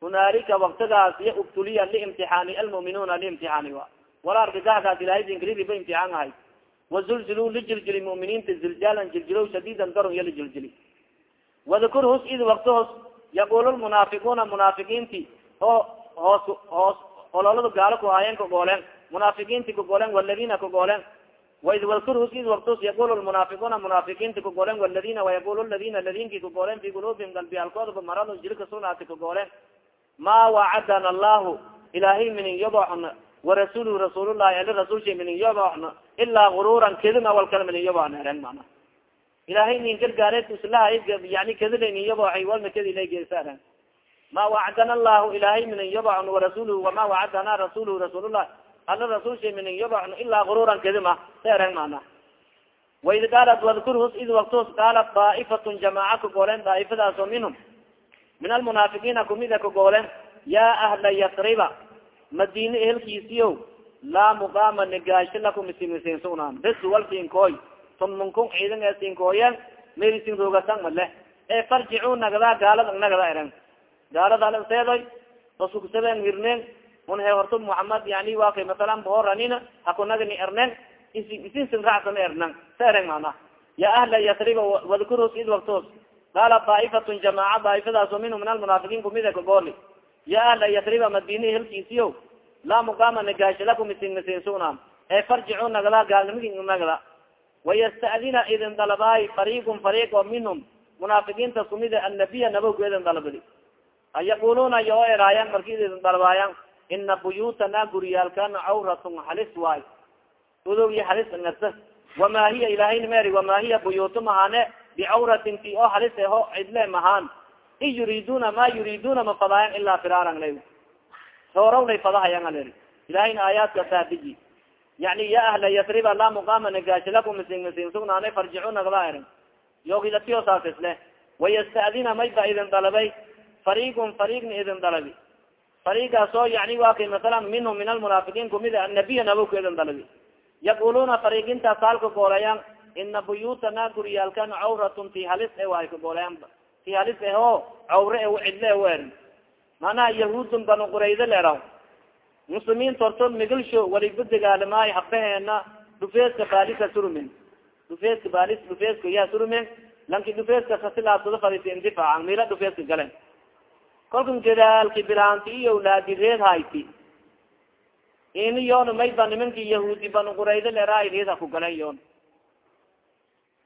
hunaalika waktigaas ya ubtuliya liimtixaani almuminuuna liimtixaani wa. Wala argagaxgaas ilahay sinkaridiba imtixaan ahay. Wazulzilu lijiljili muminiinta ziljaalan jiljilow shadiidan daron iyo lijiljili wadkur hus id wakti hos yaqul lmunaafiquuna munaafiqiinti oo hoos hoos ololada gaalo kuhaayeen kagooleen munaafiqiinti kagooleen waladina kagooleen waid id wakti hos yaqul lmunaafiquuna munaafiqiinti kagooleen waladina wayaqul ladina ladinki kagooleen fi quluubihim galbiyaalkoodaba marado jirka sunaati kagooleen ma wacadana allahu ilaahay minin yaboxna warasulu rasuulullahi ali rasulsha minin yaboxna ilaa gururan kedima walkala minin yaboxna eren mana ilahay nin gargaare islaha yani kedila nin yaboxay walna kedila geesaren ma wacdana allahu ilahay minin yaboxna warasuluhu wama wacadana rasuluhu rasuulullah ali rasulsha minin yaboxna ilaa gururan kedima sa eren mana waid qaalat wadkur hus id waktus qaalat daa'ifatun jamaaca kagoolen daaifadaas oo minhum min almunaafiqiina kumida kagoolen yaa ahla yasriba madine ehelkiisiyo laa muqaama negaasho lakum isimisiinsugnaan bes walsiinkooy tumunkum ciidan ee siinkooyen merisin roogasan male ee farjicu nagdaa gaalada nagda eran gaalada seedoy osugsabeen hirneen un he horto muhamed yani waa kay masalan booranina hakunagani ernen isin sin raacsan ernan sa eren mana ya ahla yasriba wadkurus id waktos qaala daa'ifatun jamaaca daaifadaasoo minhu min almunaafiqiin kumida kagooli ya ahla yasriba madini helkiisiyo laa muqaama nagaasho lakum isin masiinsugnaan ee farjicu nagda gaalnimigi nagda wayastadina idin dalabaay fariiqun fariiq minhum munaafiqiinta kumida annabiya nabowku idin dalabadi ayaquluna yo eraayan marki idin dalabaayan ina buyutana guryaalkana cawratun halis waay. Udow iyo halis ngasa wama hiya ilahayna meri wama hiya buyutu mahane bicawratin ti oo halis eho cidle mahaan. In yuriduna ma yuriduna ma fadaayan ilaa firaaran lay soorownay fadahayan aler ilahayna aayaadka saadiji yani ya ahla yasriba laa muqaama nagaasho lakum misin misin sugnaanay farjicu nagda erin. Yoogidatiyo saas isle wayastadina may ba idin dalabay fariiqun fariiqna idin dalabi. Fariigaas oo yani waa kay masalan minhum min almunaafiqiin kumida annabiya nabowka idin dalabi. Yaquluna fariiqintaas halka goolayaan ina buyutana guryaalkan cawratun ti halis e waay kagoleanba ti halis eho cawre e cidle wer manaha yahuudun banu qurayda leeraw muslimiinta horto migilsho waliba degaalamaayo habaheena dhufeeska baalisa surumen dhufeeska baalis dhufeeska yaa surumen lanki dhufeeska kasilaabsado fadisa indifaacan mila dhufeeska galen kolkan gadaalki bilaanti iyo awlaadi reed hayti ini yoona mayba nimanki yahuudi banu qurayda leeraay reed ha ku galen yoon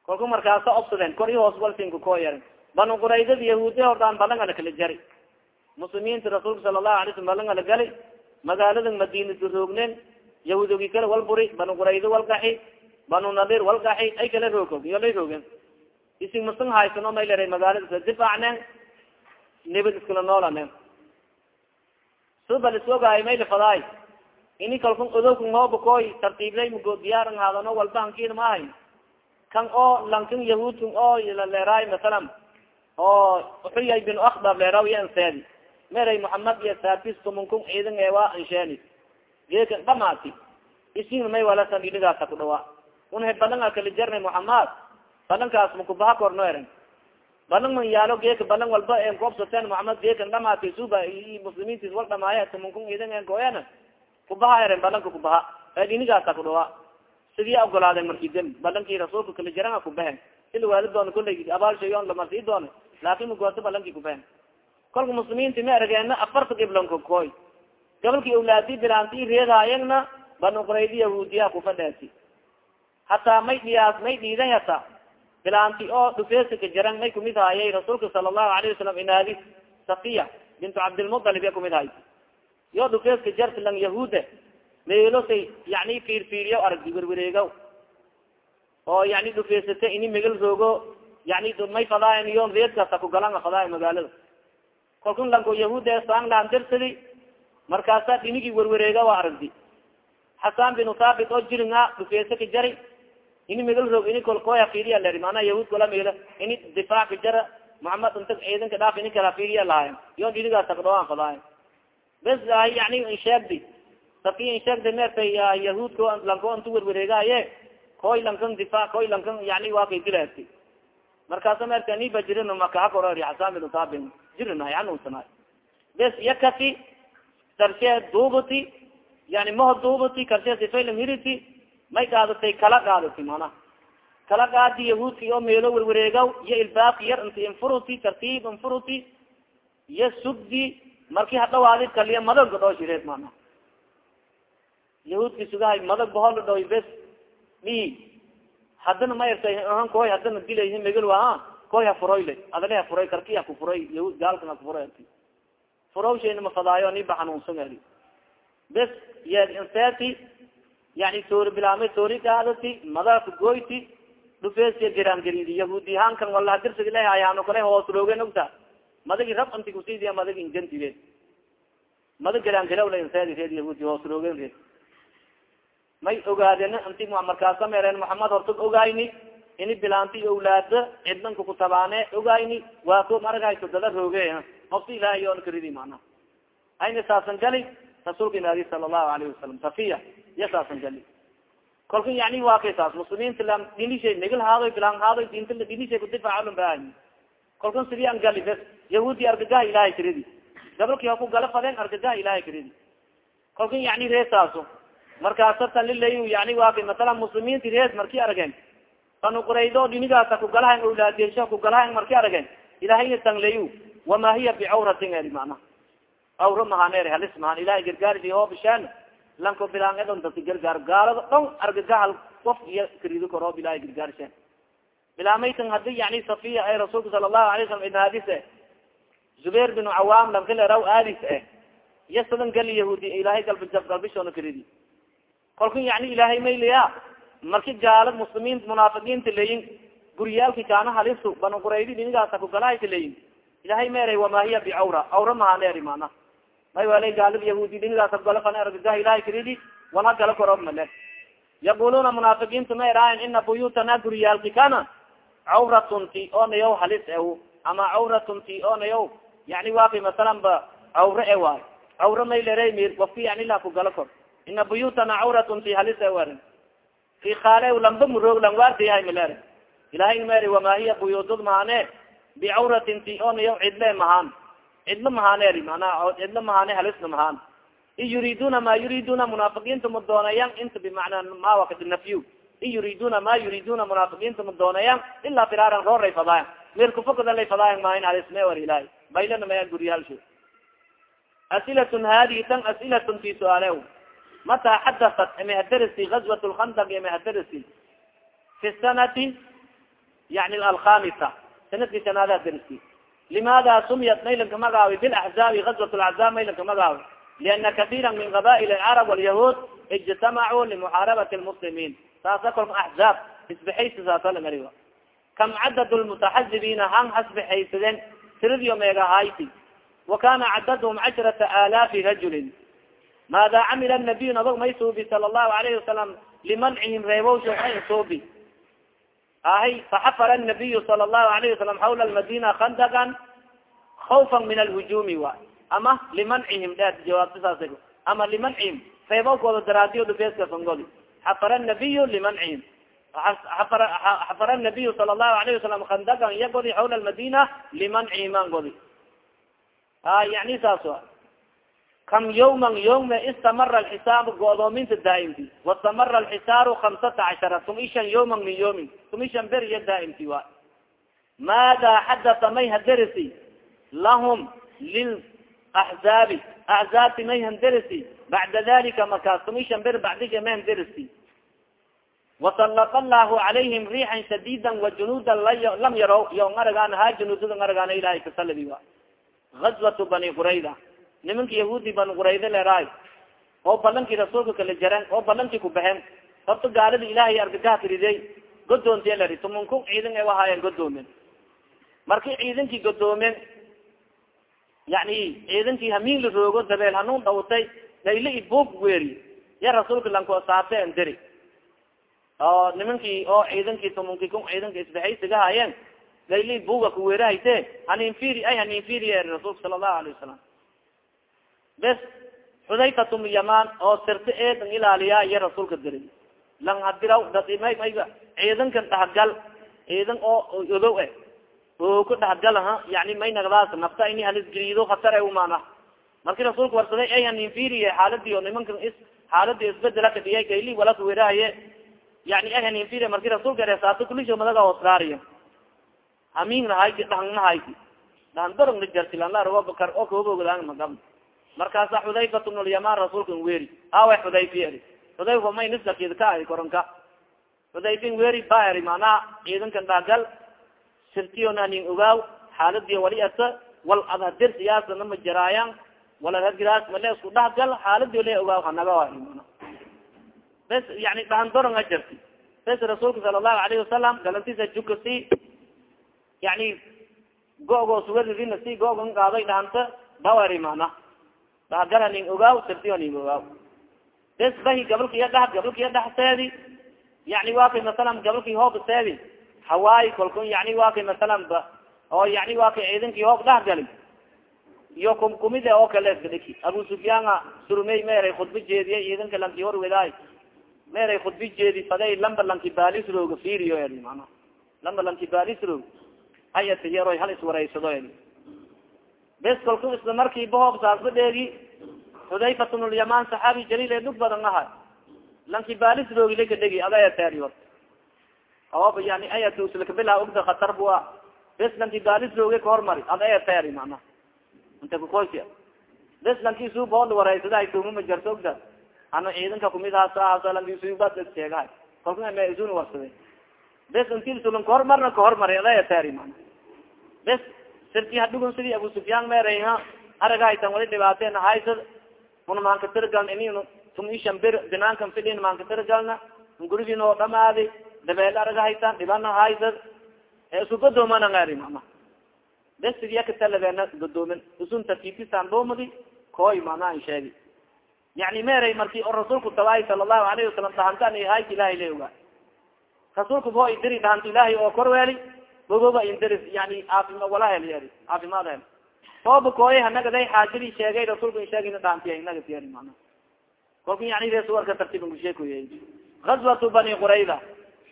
kolka markaasa obsadeen kor i hoos walsinka koo yaren banu quraydada yahuudi hordaan balangala kala jari. Muslimiinta rasuulka sala allahu alay slam balangala gali. Magaalada madina roognen yahuudogi kale wal banu quraydo wal gaxi banu nadir wal ay kala roog iyo lay roogen isig masan may lera magaalada difaacnen nibad iskala noolanen subal isogaayo may lafadaay ini kalkun odowkan hooba koy tartiiblay mago diyaaran haadano walba hankiina ma ahay kan oo lankan yahuudkan oo leeraay masalan. Oo uxuyay bin akdar leeraw iyo anseedi meray muhamed iyo saabis tumankun ciidan ewa ansheeni geeka dhamaati isin may walasan dhinigaasa ku dhawa un he balan a kala jarnay muhamed balankaas makubaha korno eran balan man yaalo geeka balan walba en koobsateen muhamed geekan dhamaati suba muslimiintis wal dhamaaya tumankun ciidan en gooyana kubaha eren balanka kubaha e dhinigaasa ku dhawa sidii ogolaadeen marki dem balankii rasuulka kala jaran kubahen ila waali doona kulay abaalshayon lamarsii doona laakin magooto balankii kubahen kolka muslimiinti ma ergeena afarta giblanka koy. Gabalki awlaadi bilaanti reedaayagna banu quraydi yahuudiya kufadheesi hataa may dhiyaas may dhiiday hata bilaanti oo dhufeesa ka jaran may kumid haayay rasuulka sala allahu alayhi wasalam inaadi safiya bintu cabdilmutalib ya kumid hay yo dhufeeska jarta lang yahuude meelosay yani fiirfiiriya aragdi werwareegaw oo yani dhufeesata ini megal roogo yani may fadaayan yo reedkaasa kugalan fadaaya magaalada. Kalkun lanko yahuuda sang laan darsadi markaasa dhinigii werwareega waa aragdi. Xasan bin thabit oo jiringa dhufeesa ka jari ini megal roog ini kolkoya fiiriya leri maanaa yahuud kola meela ini difaac ka jara muhamed inta ciidanka dhaaf ini kala fiiriya lahayen yo dhinigaasa kadhawaan fadaaya bes yani insheegdi saki insheegda meerta yahuudko lanko intu werwareegaye koy lankan difa koy lankan yani waa kay markaasa meerta niba jirin makaha korori xasan bin thabit jirinahay hanuunsanaay bes yakati karshe duubati yani maho duubati karshe sifaylan hiriti may qaadatay kala qaadati mana kala qaadi yahuudki oo meelo werwareegaw iyo ilbaabki yar inti infuruti tartiib infuruti iyo sugdi marki hadhawaadi kaliya madagga dhoo shireed mana yahuudki sugahay madag bahol dhoy bes mi haddana ma ertay ahan koy haddana dilay megel waa koy ha furoyle adale ha furay karki ha ku furay yahuud gaalkan ha kufuray arti furawshayna mafadaayo niba xanuunsan eri bes yeed inseti yani toori bilaamay toori gaadati madaka goyti dhufeesiya giraangaridi yahuudi hankan wala dirsiga lehayaano kale hoos roogen ogta madagi rab anti kusidiya madag ingantibe madag giraangarawl insedi reed yahuudi hoos roogen reed may ogaadeen inti markaasa meereen maxamed hortog ogayni ini bilaanti awlaada cidnanka kutabaane ogayni waa ko maragayso dada rooge hofta ilahay on karidi mana. Ayna saasan gali rasuulka inaadi sala allahu alayhi wasalam safiya iya saasan gali kolka yani waa kay saas muslimiinta la dhinishay migil haadoy bilaan haadoy dinta dhinishay kudifaaco baahay kolkan sidii an gali bes yahuudi argagaha ilahay karidi gabalki ha ku gala fadeen argagaha ilahay karidi kolkan yani ree saaso markaasa talilay yani waa kay masalan muslimiinti rees marki arageen banu quraydo dhinigaasa kugalahan awlaadesha kugalahan marki arageen ilahayna tanglay wama hiya bicawratin eri mana. Awra mahaneer halis mahan ilahay gargaardi oo bishaan lanko bilaan edon dati gargaar gaalada dhon argagahal qof iyo karido koroob ilahay gargaarshe bilaamaytan haddii yani safiya e rasuulka sala allahu alay salam ibn hadis e zubair bin cawaam lankileraw aadis eh. Iyo sadan gali yahuudi ilahay galbi galbishoona karidi kolka yani ilahay mayliya marki gaalad muslimiin munaafiqiinta leyin guryaalki kaana halisu banu quraydi dhinigaasa kugalahayka leyin ilahay meeray wama hiya bicawra awra mahaneeri mana may wala gaalid yahuudi dhinigaasa kugala fan argagaha ilahay karidi wala gala korob male. Yaquluna munaafiqiinta ma eraayan ina buyutana guryaalki kana cawratun ti onayaw halis ew ama cawratun ti onayaw yani waakay masalan cawre e waay cawre may lere mir wafki yani la kugala kor ina buyutana cawratun ti halis ew erin ki khaale lamba muroog lang waardiyahay miler ilahay mer wama hiya buyutud mahane bicawratin ti onayo cidle mahaan cidla mahaneeri manaa cidla mahane halisna mahaan. In yuriduna ma yuriduna munaafiqiinta ma doonayaan inta bimacnaa mawakati nafyu. In yuriduna ma yuriduna munaafiqiinta ma doonayaan ilaa firaaran rooray fadaayan meerkufakada lay fadaayan maahin halisme war ilahay baylana maya guriyaalsho asilatun hadihi tan asilatun fi suaale mata xadaat mahadarisi gazwat lkhandaq iyo mahadarisi fi sanati yani alkhamisa sannadkii sanaada darisi limaada sumiyat maylanka magaawi bilaxzaabi gazwat laxzaab maylanka magaawi liana katiira min qabail alcarab walyahud ijtamacuu limuxaarabati lmuslimiin saasa kolka axzaab isbaxaysa saasa lamari kam cadad lmutaxazibiina han hasbaxaysadeen tiradiyo meegahayti wa kana cadadhum casharata alaafi rajulin maada camila nabiy nabag may suubi sala allahu alayhi wasalam limancihim reebowsho may suubi ahay faxafara nabiyu sala allahu alayhi wasalam xawla lmadina khandagan khawfan min alhujumi wa. Ama limancihim dheer jawaabtasaas ama limancihim reebowkooda daraadiyo dhufeeska fangodi xafara nabiyu limancihim xafara nabiyu sala allahu alayhi wasalam khandagan iya godi xawla lmadina limancihim an godi a yani saas a kam yawman yawma istamara alxisaabu go'doominta daa'imti wastamara alxisaaru kamsata cashara tum ishan yawman min yawmin. Tum ishan ber iya daa'imti wa maada xadata may haderisi lahum lilaxzaabi axzaabti may handerisi bacda dalika markaas tum ishan ber bacdiga may handerisi wasalaqa allahu calayhim riixan shadiida wajunuuda lam yarow. Yo ngaragaan ha junuudada ngaragaan ilahay kasaladi wa gazwatu bani qurayda nimanka yahuudi bani qurayda leeraay oo balankii rasuulka kala jareen oo balankii ku baxeen. Sabto gaalada ilaahay argagaha kiriday godoontiya leri tumunku ciidan ay wahaayeen godoomen markii ciidankii godoomen yani ciidankii hamiin la roogo dabeel hanuun dhawtay layla i buug weeri ya rasuulka lanko saate en diri oo nimankii oo ciidankii tumunki ku ciidanka isbaxaysiga haayeen layli buga kuweerahayte haninfiri ay haninfiri rasuulka sala allahu alayh wasalam bes xudayfat yaman oo sirta eedan ilaaliya iyo rasuulka diray lang hadiraw dadimay mayba ciidankan dhahagal ciidan oo odow e oo ku dhahagal ha yani may nagdaas nafta ini halisgiriido khatar e umana marki rasuulka warsaday ay haninfiriye xaaladi o nimankan is xaaladi isbedela kadhiyay kayli wala kuweerahaye yani ay haninfiriye marki rasuulka resaato kulisho madaga hoosraariya hamin nahayki dhahan nahayki dhahan dorog na jarsilanlarabakar oo kaobogdaan magab markaasa xudayfat bn lyaman rasuulka weeri awa xudayfi xudayfa may nisakid ka ari koronka. Xudayfin weeri ba eri manaa ciidankan dhahgal sirtiyo ogaaw xaaladiy wali ata wal adhadir siyaasa nama jaraayan wal adhadiraas male isku dhahgal xaaladiyo le ogaaw hanaga a bes yani dhahan doron a jarti bes rasuulka sala allahu alayhi wasalam galantisa jukasi yani gogo sugaridina si gogon qaaday dhahanta bawari mana dhahgala ning ogaaw sirtiyo ning ogaaw bes bahi gabalka iya dhah gabalka iya dhax seedi yani wa kay masalan gabalki hoob seedi hawaayi kalkun yani wa masalan ba. Oo yani wa ciidankii hoob dhah gali iyo kumkumide oo kale iska dhiki abu sufyaana surmey meeray khudba jeediyay ciidanka lanki horwedaay meeray khudba jeedi faday lamba lanki baalisrooga fiiriyo edi mana lamba lanki baalisroog ayatiyaro hal iswaraysado edi bes kalku isla markii bahoob saasba dheegi. Xudayfat bnulyaman saxaabi jaliil ee dhug badan aha lanki baalisroogi laka dhegi ada eteeriyo ooba yani ayatslakabila ogda khatar bua bes lanki baalisrooge kahormari ada eteeri mana inta kukoysia bes lanki suubahola waraysada tugmama jarto ogda ana ciidanka kumid haasa lanki suubas sheegahay kalku ma isun warsade bes inti sulan kahormarna kahormari ada eteeri mana bes sirti hadhugun sidii abu sufyaan meerayha aragahaytan wali dhibaateen haysad una maankatirgal ini tum ishan bir binaankan fidin maankatirgalna gurigin oo dhamaadi dabeel aragahaytan dhibana haysad isu godoomana ngari mana bes sidiya katalabeena godoomin usun tarkiibtisaan boomadi koy mana an sheegi. Yani meeray marki oo rasuulku tabaay sala allahu alayhi wasalam dhahantan hayt ilahay le ogaa rasuulku bo idiri dhahanta ilaahay oo korweeli bogoba indrs yani wala hel caafimaad hel ooba kooye hanagaday xaajadii sheegay rasuulka in sheegayna dhaantiya inaga tiyari mana. Kolka yani resuwarka tartiiban kusheekoye gazwatu bani qurayda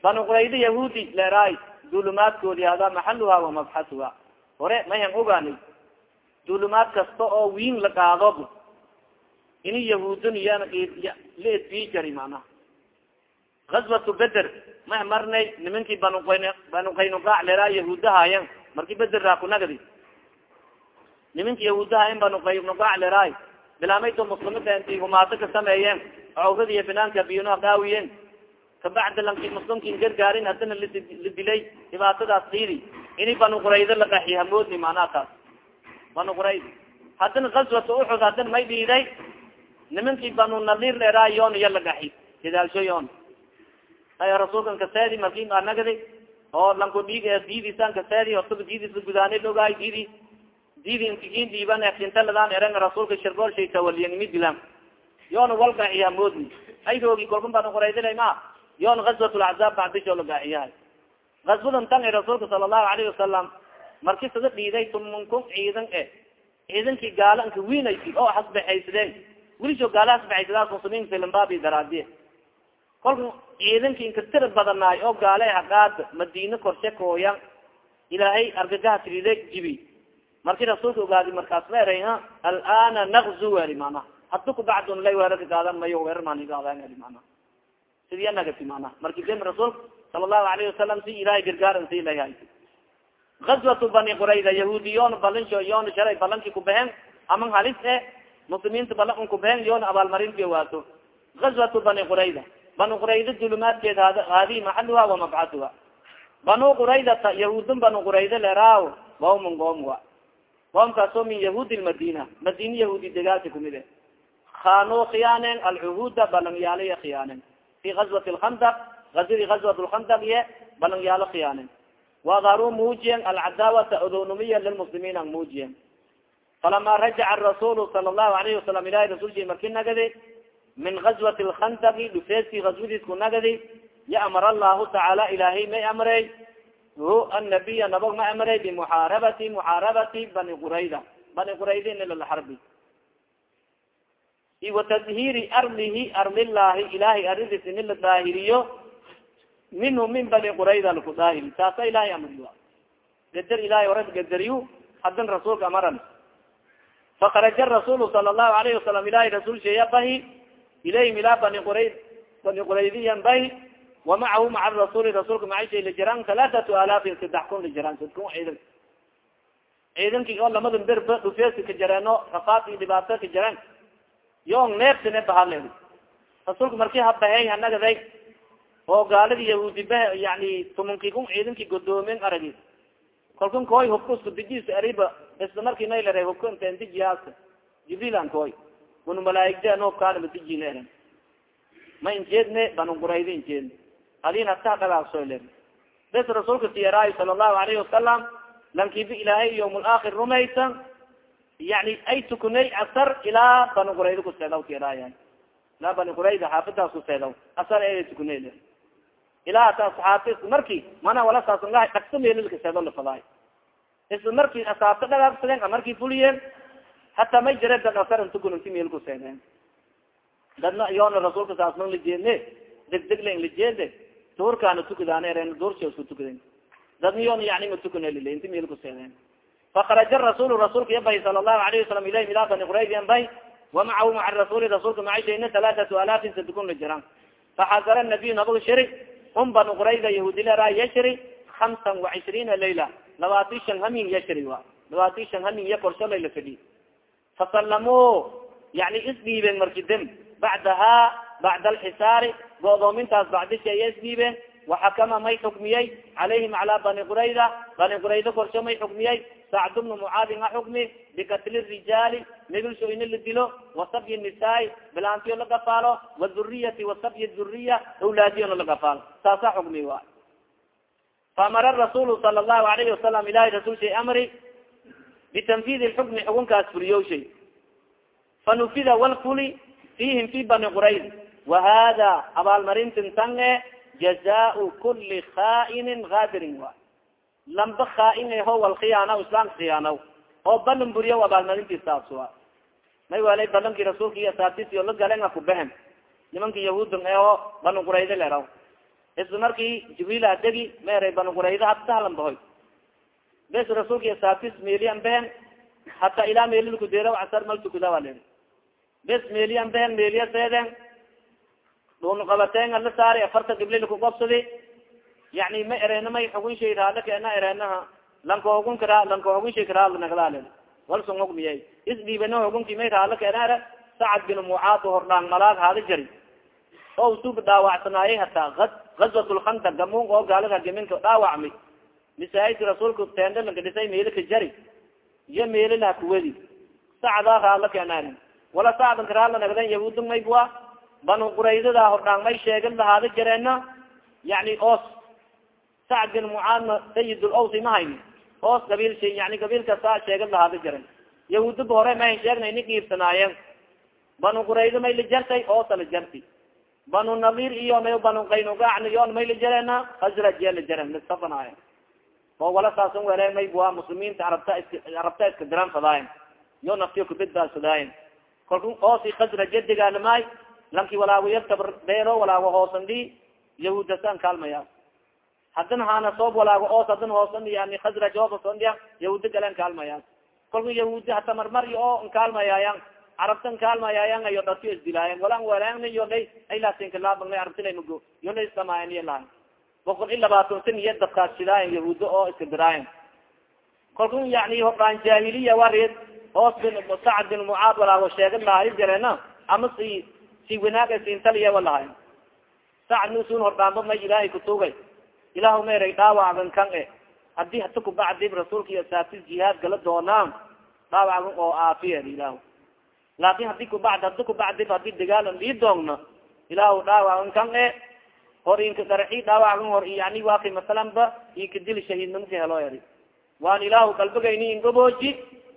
bani qurayda yahuudi leeraay duulumaadkoodi hada maxaluha wa mabxasuha hore mayan ogaanay duulumaad kasta oo wiin la qaado ini yahuudun yan la edbii jari manaha gazwatu beder ma marnay nimankii banu banu qaynuqaac leeraa yahuudahaayan marki bederraa kunagdi nimanki yahuudahayan banu qaynuqaac leeraay bilaamayto muslimada inti humaato ka sameeyeen cawrada iyo binaanka biyunaha dhaawiyeen kabacdi lanki muslimkin gargaarin hadana la dilay dhibaatadaas diidi ini banu qurayda la qaxi hamoodni manaa taas. Banu qurayd haddana gazwata uxud haddana may dhiiday. Nimankii banu nadir leeraa yoon iya la gaxi dadaalsho yoon aya rasuulkan kaseedi marki anagadi oo lanko dhiig diidisan kaseedi hortaba diidisa gudaanay ogaay diidi diidi intikin dhiiban exintaladaan ereng rasuulka shirgool shay tawaliyanimi dilaan yoona wal moodni ay roogi kolkan banu quraydila ma yoon gazwat laczaab bacdisho la gaaxiyahay gazwadan tan e rasuulka sala allahu alayhi wasalam marki sada dhiiday tumankun ciidan e ciidankii gaala wiinaysi oo hasbaxaysadeen wilisho gaala hasbaxaysadaas muslimiin filimbabi daraadiye kolka ciidankii inka tira badanaay oo gaale haqaad madiine korshe kooya ilaahay argagaha tiride jibi. Marki rasuulka ogaadi markaas ma eray alana nakzu weli mana hadu kubacdun lay weerarka gaadan mayo weerar manigaadaan eli mana sidiya nagati mana marki dem rasuulka sala allahu alayhi wasalam si ilahay gargaaran si lahay gazwatu bani qurayda yahuudi yoona balansho yoona shalay balanki kubehen aman halis e muslimiinta balan kubehen yoona abaalmarinti waato. Gazwatu bani qurayda banu qurayda dulumaadkeed hadi maxaluha wa mabcaduha banu quraydata yahuudin banu qurayda leraaw qawmun qoom wa qoomkaasoo min yahuudi lmadina madina yahuudi degaalka kumid e khanuu khiyaanen alcuhuda balangyaaliya khiyaanen fi gazwati lkhandaq aziri gazwat lkhandaq ye balangyaalo khiyaanen waadharuu muujiyen alcadaawata odownumiya lilmuslimiin ang muujiyen falama rajaca rasulu sala allahu alayhi wasalam ilahi rasulki marki nagadi min gazwati lkhandaqi dhufeeski gazwadiis ku nagadi ya amar allahu tacaala ilahay may amrey hu annabiya nabog ma amrey bimuxaarabati muxaarabati bani qurayda bani qurayda inilalaxarbi wa tadhiiri ardihi ardillahi ilahay aridis ini la daahiriyo minhu min bani qurayda laku daahiri taasa ilahay amriyo gader ilahay ora gaderiyu hadan rasuulka amaran fakaraja rasulu sala allahu alayhi wasalam ilahay rasul sheeya bahi ilayhim ilaa bani qurayd bani quraydiyan bahi wamacahu maca rasuli rasuulka macisha lijiran talaatatu alaafin saddex kun lijiran sad kun ciidan ciidankii oo lamadan berba dhufeesi ka jareeno rafaad iyo dhibaato ka jareen yoong neefsine bahale rasuulka markii habahey hanagaday oo gaaladi yahuudi bah yani tumankii kun ciidankii godoomen aragi kalkun koy hubka isku dijis ariba isla markii naylare hubka intendijiyas jibrilan koy una malaaigda noobkaanama dijin eren ma injeedne banu qurayda injeedne alin hataa dhagaagso ler bes rasuulka siyaraayo sala allahu alayhi wasalam lankiba ilaahay yawm laakhir rumaysan yani ay tukunay asar ilaa bani qurayda kuseedaw kiraaya ilaa bani qurayda xaafadaas kuseedaw asar ay tukunay le ilaa ta saxaabta isla marki mana wala saasangaha dhagsa meelilkaseedo lafadaay isla marki asaabta dhagaagsadeen markii fuliyeen hataa may jare dad asar intukun inti meel kuseedeen dadna iyoona rasuulka saasman lajeedne degdeg la lajeede duurkaana tukadaan eren duursi isku tukaden dadna yoona yani matukane lile inti meel kuseedeen fakaraja rasulu rasuulka yabahi sala allahu alayhi wasalam ilayhim ilaa bani qurayb yanbahi wamacahu maca rasuli rasuulka macishayna talaatatu alaafin sadukun la jiraan faxasara nabiyu nabaga shiri um bani qurayda yahuudilera yashri hamsan wa cishriina layla. Labaati shan hamin yashri wa. Labaati shan hamin ya korsho layla fadhi fasalamuu yani isdhiibeen marki dem bacdaha bacda alxisaari go'doomintaas bacdisha iya isdhiibeen waxakama may xukmiyey calayhim calaa bani qurayda bani qurayda korsho may xukmiyey sacd bnu mucaadin ha xukmi bikatli rijaali mibilsho ina la dilo wasabyi nisaai bilaantiyo la gafaalo waduriyati wasabyi duriya awlaadiyona la gafaalo saasa xukmi wa faamara rasulu sala allahu alayhi wasalam ilahi shay amri bitanfidi lxukmi xukunkaas fuliyo shay fanufida walfuli fihim fi bani qurayd wahada abaalmarintin tange jazaa kuli khainin gaadirin wa lamba khain ho wal khiyaana islaamka khiyaanaw oo balan buriya abaalmarintiis taas wa may walay balankii rasuulka iyo asaabtis iyo la galen aku behen nimanka yahuudun eho banu qurayda leraw isla markii jibriil adegi meeray banu qurayda hadsahlan bahoy bes rasuulka saabtis melian behen hata ilaa melilku dera casar mal tukuda waa lii bes melian behen meliya seeden dhun qabateen ala saari afarta giblilku gobsadi yani ma erena may xugun shay raala keena erenaha lanka hugun kara lanka hugun shay karaala naglaale walsun hugmiyay isdhiibana hugunki may raala keena sacad bin mucaad hordhaan malaag haada jari o usug dhaawacsanaaye hataa gazwat lkhandaq gamun oo gaalada gaminka dhaawacmi misaahidka rasuulka tendalanka dhisay meelika jari iyo meelilaha kuwedi sacdaa raala keenaan wala sacdan karaala nagden yahuudun maybua banu quraydada hordhaan may lahaada jareena. Yani os sacd bin mucaadna sayid lawsi ma hayni. Os gabiil yani gabiilka saa sheegan lahaada jaren. Yahuudaba hore mahan sheegnay ni giibsanaayeen banu quraydo may la jartay oosa la jarti. Banu nadir iyo banu qaynugacna yon may la jareena. Asraj ya la jaren lisafanaaya oo wala saasan wele may bua muslimiinta arabta arabta iska diran fadaayen yo naftiyo kubidbaasudaayen kalku oosi khasraja degaanamaay lanki walaago yagtabar beero walaago hoosan di yahuudasaan kaalmaya. Hadin hana soob walaago oos hadin hoosan yani khasraj oobasandiya yahuudi galen kaalmaya. Kalku yahuudi hata marmar iyo oo nkaalmayaayan carabtan kaalmayaayan ayo dadka isdilaayen walan walaangna iyo day aylasinkalaabanay arabtilaymago yo la isamayan iyo lahay boqol i labaatan sin iyo dadkaas shidaayen yahuudo oo iska diraayen kalku yani hordaan jahiliya wareed oos bin sacad bin mucaad walaago sheegad lahay jareena ama si si wanaaga siintaliya walahay sacad nusun hordhaanba may ilaahay kutugay ilahu meeray dhaawacgan kan e haddii hata kubacdib rasuulka iyo saabtis jihaad gala doonaan dhaawacgan oo aafiya ilahu laakin haddii kubacd hadi kubacdib haddii dagaalan dhii doogna ilahu dhaawacgan kan e hor inka darxi dhaawacgan hor yani waa kay masalan ba ikadili shahiidnimaka helo eri waan ilahu qalbigayni ingabooji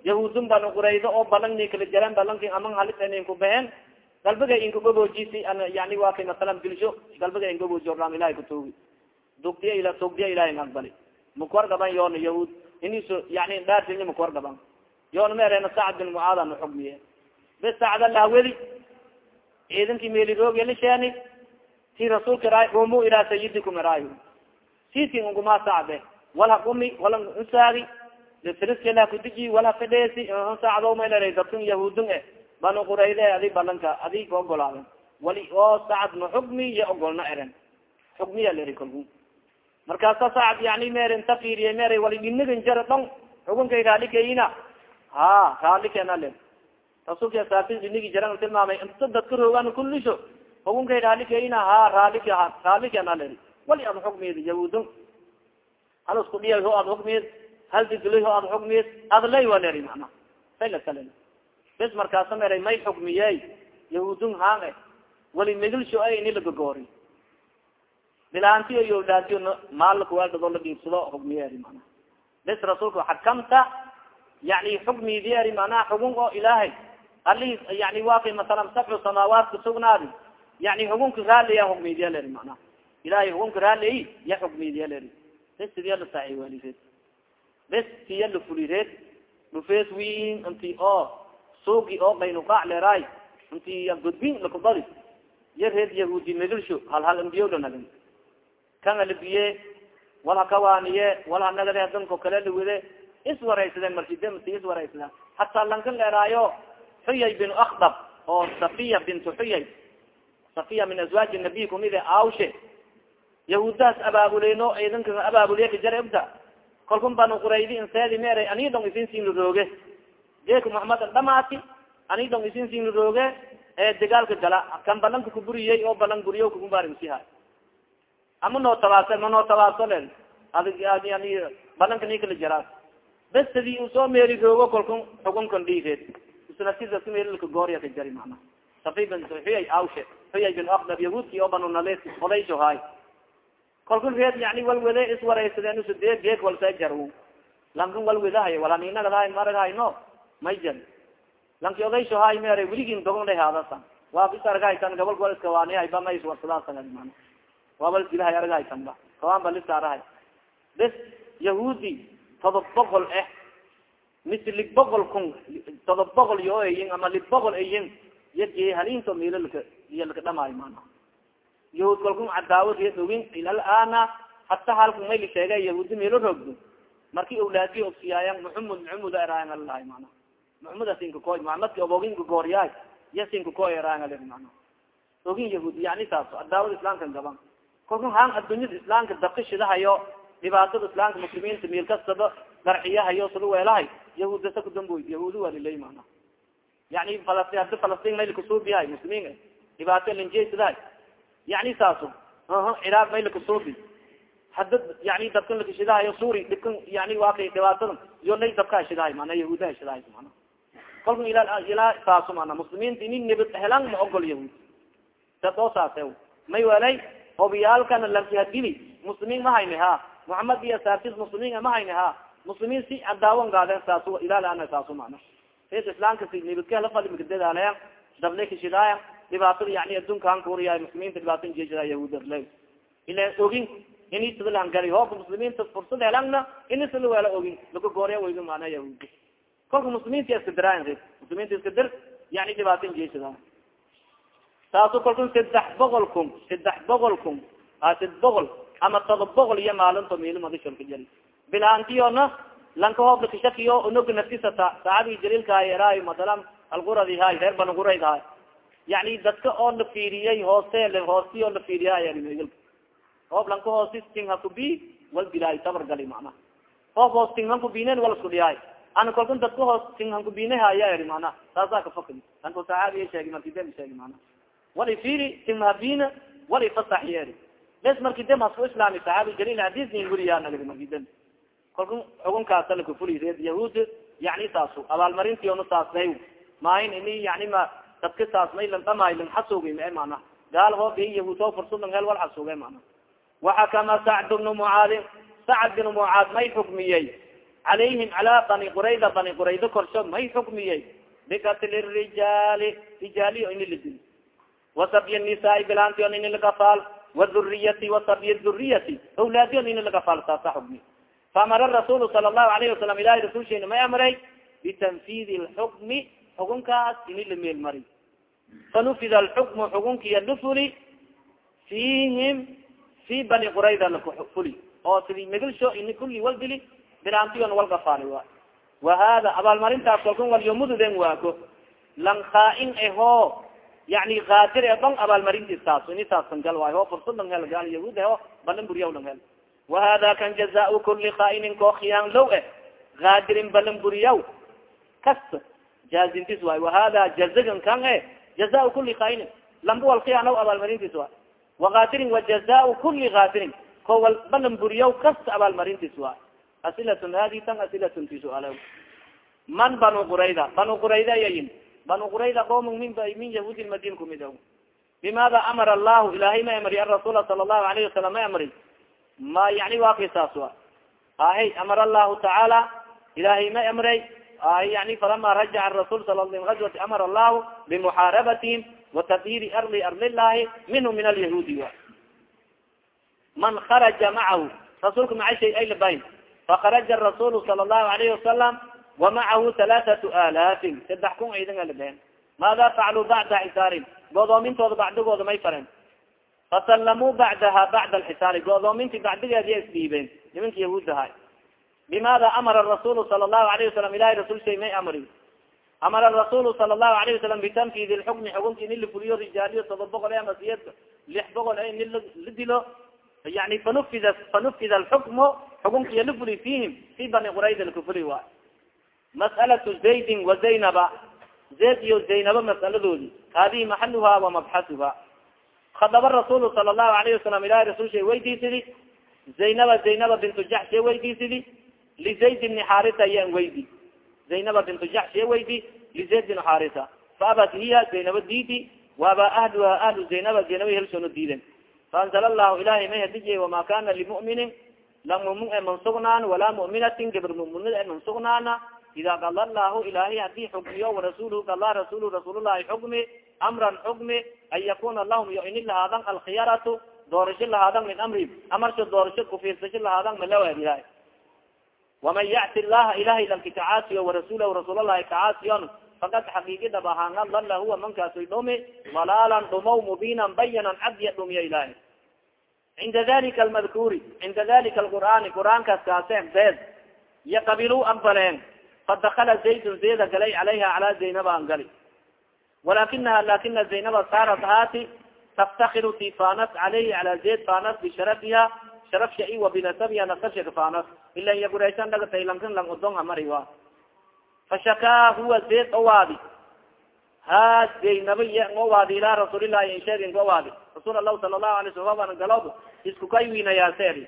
yahuudun banu quraydo oo balan ni kala jaran balanki aman halisanin ku behen. Galbiga ingabobojisi yani waa kay masalan bilsho galbiga ingaboji oraan ilahay kutugi dugdiya ila tugdiya ilahay aqbali. Makuwar gaban yoona yahuud iniso yani dhaartini makuwar gaban. Yoona ma erena sacad bin mucaada xugmiye. Bes sacda lahawedi ciidankii meeliroogelsheeni ti rasuulka ra umu ilaa sayidikum iraayo siti unguma sacde wala umi wala nsaagi friskela kudiji wala fidheesi sacdo maylera dadkan yahuudun e. Banu qurayde adi balanka adi ka ogolaaden wali oo sacad ma xukmi iyo ogolna eren. Xukmiya leri kolku markaasa sacad yani mer inta fiiriye mer wali dhinagan jara dhon xukunkay raalikeyina ha raalikena le. Rasuulka saafin dhinigi jaran tilmaamay inta dadka roogan kulisho xukunkay raalikeyina ha raalik raalikena leri wali ad xukmiyed yahuudun hal isku dhiyay ho ad xukmiyed hal didilay ho ad xukmiyed adlay wa leri mana saylasale bes markaasa meray may xukmiyey yahuudun haan wali megilsho ay ini lagagoori bilaantiyo yoldaantiyo maalkuweeldadoo la dhiibsado xukmiye eri mana bes rasuulka xakamta yani xukmidi eri manaa xugun oo ilaahay. Ali yani waa masalan sabcu samaawaat kasugnaadi yani xugunka raaliya xukmidiya leri mana ilahay xugunka raaliy ya xukmidiya leri bes sidiya la saaxiwalireed bes siya la fulireed dhufees win inti oo suugi oo qaynuqaac leeraay inti gudbin lakubadi ya reed yahuudi megilsho hal hal ambiyowlanagin kan alabiye wal hakawaaniye wal hanagade adanko kale lawide iswaraysadeen markide masi iswaraysadeen hataa lankan leeraayo xuyay bin akdab oo safiya bintu xuyay safiya min azwaaji nabiy kumide awshe yahuudaas abaabuleeno ciidanka abaabuliye kajare ubta kalkun banu quraydi inseedi meeray ani dong isin siin larooge geeka muxamadan dhamaati ani dong isin siin larooge ee dagaalka gala kan balanka kuburiyey oo balan guriyo kugubaarisiha ama noo tabaasa ma noo tabaaso len adig yani balanka ni kala jaraas bes tadi u soo meeri roogo kalkun xukunkan dhiireed isnasidaska meelilka goorya ka jari mana safi bin xuyay awshe xuyay bin akdab yahuudki oo banu nale odaysho haay kalkun reed yani walwede iswaraysadeen usudee geek walsa jar lankan walwedahay walaninagadahay maraghay no may jar lanki odaysho haay mere weligin dogonday haadasa waa is argahaysan gabal wal iska waanihayba ma iswarsadaasan mana waabal dilahay argahaysan ba. Kawaan ba lisaarahay bes yahuudi todob boqol eh. Mise lig boqol kun todob boqol yo eyin ama lig boqol eyin yadye halinto milolka iyo laka dhamaayo mana? Yahuud kalku cadaawad iya ogin ilalaana hata halka mayli sheega yahuudi meelo roogdo marki awlaadi obsiyaayan muxamud muxamud eraayan alalahay mana? Muxamud asinka koy muhamadki obogin gooryaay iya sinka koy eraayan ali mana? Ogin yahuudi yani saas cadaawad islaamka gaban kalku haan addunyada islaamka dabkishidahayo dhibaatada islaamka muslimiinta meel kastaba darxiyahayo sida weelahay yahuud dasa kudamboyd yahuudi waa lilay mana? Yani falastin hadi falastin mayl kusuubiyahay muslimiin dhibaato linjesidahay yani saaso ciraaq mayl kusuubi hada yani dabkan lakashidahayo suri dhibkan yani waa kay dhibaatada iyo lay dabka shidahay mana yahuuda hashidahay mana kalka ila ilaa saaso mana muslimiinta ini nibad helan ma ogol yahuud. Dadoo saase may welay obiyaalkana lankihadili muslimiin ma hayni ha muhamed iyo saartis muslimiin ma hayni ha muslimiin si cadaawan gaadeen saas ilaana saaso mana sis islaamka si nibadkehlafadimikadadaalayan dable kashidaaya dhibaatada yani adduunkaan kuuriya muslimiinta dhibaatan jeesada yahuud ila ogin ini sidalan gali hooka muslimiinta fursad helangna ini sida weela ogin laka goorya weydo mana yahuudi kolka muslimiinta iska diraayan muslimiinta iska dir yani dhibaatan jeesada saaso kalku saddex boqol kun saddex boqol kun a sad boqol ama todob boqol iyo maalinto miilmadisholka jari. Bilaantiyona lanka hoob lakashakiyo unoga naftisata saxaabii jaliilkahay eraayo masalan alquradi hay reer banqurayd hay yani dadka oo la fiiriyey hoose hoosti oo la fiiriya hoob lanka hoosi ting hakubi wal tabar gali macnaha hoob hoos ting hankubinen wal isku ana kalkun dadka hoos ting hankubine haya eri macnaha saasaa kafakri lanka saxaabiya sheegi markide sheegi macnaha wali fiiri ting wali fasaxi eri bes marki de masku islaami saxaabi jaliil hadis nin guriya nagdi markide kalku xukunkaasa lakufuli yahuud yani saasu abaalmarintiona saasnay maahin ini yani ma dadka saas may lan dhamaay lan xasuugi mae mana gaal hoo bi yahuud oo fursad lang hel wal xasuuge mana waxakama sacd bnu mucaadin sacd bin mucaad may xukmiyey. Calayhim calaa bani qurayda bani qurayda korsho may xukmiyey. Bikatli rijaali rijaaliyo ini lidil wasabyi nisaai bilaantion ini lagafaal waduriyati wasabyi duriyati awlaadiyon ini lagafaal saasa xukmi. Faamara rasuul sala allahu alayhi wasalam ilahi rasulsheena may amray. Bitanfidi lxukmi xukunkaas ini la meel mari fanufida alxukmu xukunkiya lufuli fihim fi bani qurayda lakufuli oo sidi megelsho ini kuli wal dili bilaantiyon walgafaali wa wa hada abaalmarintaas kalkun walyomududen waako lan khaa-in aho yani kaadir e bang abaalmarintis taas ini taasan gal waayo ho hel gal yahuud aho balan buriyaw hel wahada kan jazaa kuli kaainin koo khiyaan low e kaadirin balan kasta jaazintis waay wahada jazagan kan e jazaa kuli kaainin lamba wal khiyaanaw abaalmarintis waay wakaadirin wajazaa kuli kaadirin ko wal balan buriyaw kasta abaalmarintis waay asilatun hadi tan asilatun ti suaal man banu qurayda banu qurayda yayin banu qurayda qom min min yahuudi madin kumid bimada amara allahu ilahay ma amri arasuula sala allahu alayhi wasalam ma amri ma yani wa kisaas wa ahay amara allahu tacaala ilahay ma amray yani falama rajaca rasul sal azwati amara allahu bimuxaarabatihim watadhiri ardi ardillahi minhu min alyahuudi man kharaja macahu rasuulka maca shay ay labayn fakaraja rasulu sala allahu alayhi wasalam wamacahu halaathatu alaafin saddex kun ciidan a labeen maada facluu bacda xisaarin godoomintooda bacdigooda may fareen fasallamuu bacdaha bacda alxisaari godoominti bacdigeediya isdhiibeen nimanka yahuudaha bimada amara rasulu sala allahu alayhi wasalam ilahi rasul shay may amri amara rasulu sala allahu alayhi wasalam bitanfidi lxukmi xukunki ini lafuliyo rijaaliyo todoba boqol ama siyad lix boqol ini la dilo yani fanufida fanufida alxukmu xukunkiya lafuli fihim fi bani qurayda lakufuli waay mas'alatu zaydin wa zaynaba zayd iyo zaynaba mas'aladoodi hadihi maxaluha wa mabxasuha khadaba rasulu sala allahu alayhi wasalam ilahi rasul shay weydiisidi zaynaba zaynaba bintu jaxshe weydiisidi lizayd bni xarisa yan weydi zaynaba bintu jaxshe weydi lizayd bn xarisa faabat hiya zaynaba diidi waaba ahluha ahlu zaynaba zaynaba helsoono diiden faanzala allahu ilahay may hadijiye wama kana limuminin lang mumin e man sugnaan walaa muminatin gabr muminad e man sugnaana ida qala lahu ilahay haddii xukmiyo warasuluhu qala rasulu rasuulullahi xukmi amran xukmi an yakuna lahum yo ini lahaadan alkhiyaratu doorasho lahaadan min amri amarsha doorasho kufiirsasho lahaadan malawa waman yacti llaha ilahay lanki kacaasiyo warasulahu rasuulallahi kacaasiyon fakad xaqiigi dhab ahaanga dala huwa mankaasay dhumi dalaalan dhumow mubiinan bayanan cadya dhumiya ilahi cinda dalika almadkuuri cinda dalika alqur'aani qur'aankaas kaase beed iyo qabiluu anbaleen qad dakala zaydun zayda galay calayha calaa zaynaba an gali walakinaha lakina zaynaba saarat haati taftakiru ti fanas calayhi cala zayd fanas bisharafiha sharafsha i wa binasabiha nasabsha kafanas ila iya guraysan dhagatay lankin lang udong amari fashakaa huwa zayd owaadi ha zaynaba iya ngowaadi ilaa rasuulillahi insheegin ngowaadi rasuul alahu sala lahu alay slam waban galob isku kay wiinayaaseeri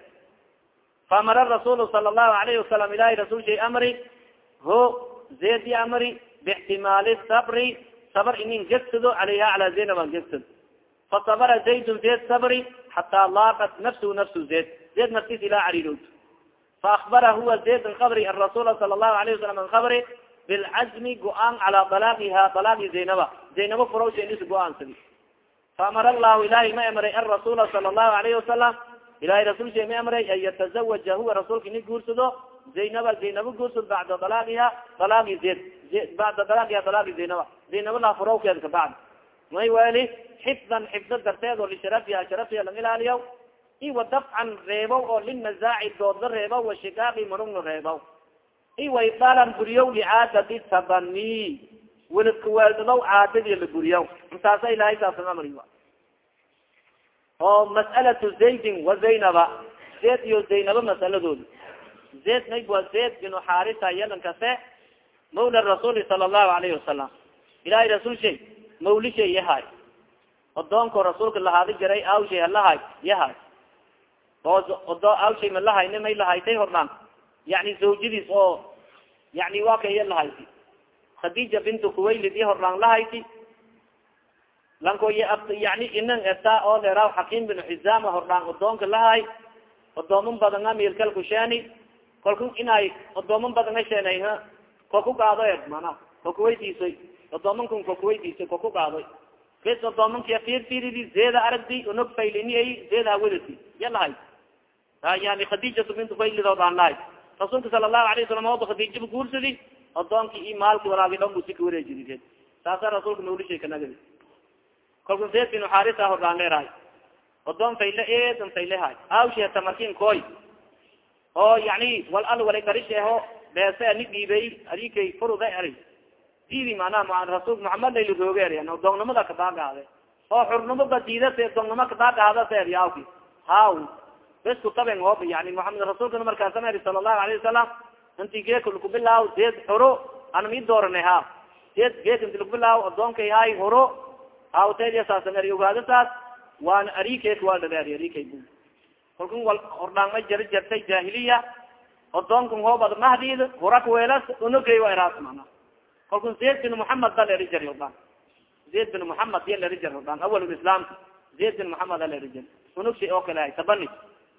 faamara rasuul sala allahu alayhi wasalam ilahi shay amri. Ho zedi amri. Bixtimaali sabri. Sabr inin gegsado calayha cala zaynab an fasabra zaydun zayd sabri xataa laaqat nafsu nafsu zayd zayd naftis ilaa cariirowd faakbara huwa zayd an kabri arasuula sala allahu alayhi wasalam an kabri bilcazmi go'aan calaa dalaaqiha dalaaqi zaynaba zaynabo furawshenis go'aansadi faamara allahu ilahay ma emray arasuula sala allahu alayhi wasalam ilahay rasulsha ma amray an yatazawaja huwa rasuulka ni guursado zaynaba zaynabo guursad bacda dalaaqiha dalaaqi zayd bacda dalaaqiha dalaaqi zaynaba zaynaba laha furawkeeda kabacd may weli xifdan xifdo darteed oo lisharafiha sharafiha lang ilaaliyaw iwa dafcan reebow oo linazaaci doodla reebow wa shikaaqi marugna reebow. Iwa ibaalan buriyow licaadadi tabani. Weeldadow caadadii la buriyaw intaasa ilahay saasan amri oo mas'alatu zaydin wa zaynaba. Zayd iyo zaynaba mas'aladooda zayd nayb waa zayd binu xarisa yalankase mawla rasuuli sala allahu alayhi wasalam ilahay rasuul shay mawli shay yahay. Odoonko rasuulka lahaadi jiray awshay halahay yahay. Oo awshay ma lahayni may lahaytay hordhaan yani zawjadiis oo yani waa kaya lahayti khadija bintu kuwaylid iyo hordhaan lahayti lanko yani inan eta oo leraa xakiim bin xizama hordhaan odoonka lahay odooman badan amirkal kusheeni kalku inay odooman badan asheenay koku gaado mana kokuweydiisoy odoomankun kokuweydiisoy koku gaadoy bes odoomanka firfiridi zeeda aragdi unog fayliniy zeeda hawedati ya lahay. Yani khadijatu bintu kuwaylid hordhaan lahay. Rasuulka sala allahu alayh wasalam oba khadijaba guursadi odoonki i maalki walaagi dhon busi kawareejidi saasa rasuulka mawlishay kanagadi kalku zayd bin xarisa hordhaan leerahay. Odoon fayle eedan faylehay awsheta markin koy oo yani wal al wala garisheho beese ni dhiibey adikay furuda eri diidi manaa rasuul muhamed layli rooge eri doongnimada kadaagaade oo xurnimo badiidase doongnimo kadaagaadase eri awki. Haw bes kutaben oob yani muamed rasuulkana markaasa eri sala allahu alayhi wasalam inti geeka lakubilaaw deed xuro ana mi doorana ha deed geeka inti lakubilaaw odoonkay hay huro hawtedsaasa eri ogaadasaas waana arikeek waa dhareer arikay bu kalkun wal hordhaanma jara jartay jahiliya odoonkun hoobad mahdid hurak weelas unogey wa eraas mana kalkun zayd bin muhamed ba leri jari hordhaan zayd bin muhamed ya leri jar hordhaan awal islaamka zayd bin muhamed a leri jar unogshay oo kale hay tabani.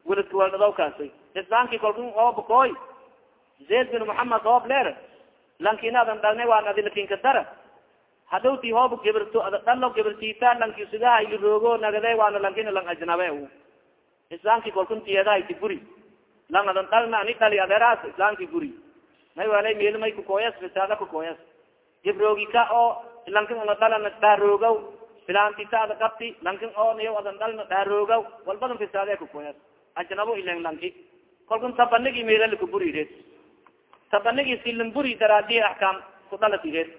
Weladka weeldadaw kaasay. Islaamki kalkun oob koy zayd bin muhamed hoob leer lankinadan dhalne waan adilkinka dara hadhowti hoob gibirto dhalo gibirtita lanki sidaha iliroogo nagade waana lankina lang ajnabe islaamki kolkuntiyedahayti guri. Lang adan dhalna ani dhali adeeraas islaamki guri. May walay meel may kukoyas fisaada kukoyas gibroogi ka oo lankin ona dhalana dhaaroogaw filaantita ada qabti lankin oo niyo adan dhalna dhaaroogaw walbadan fisaade kukoyas ajnabo ilen lanki kolkun tabanigi meedalikuburi red tabanigi silamburi daraadi axkaam kudhalati red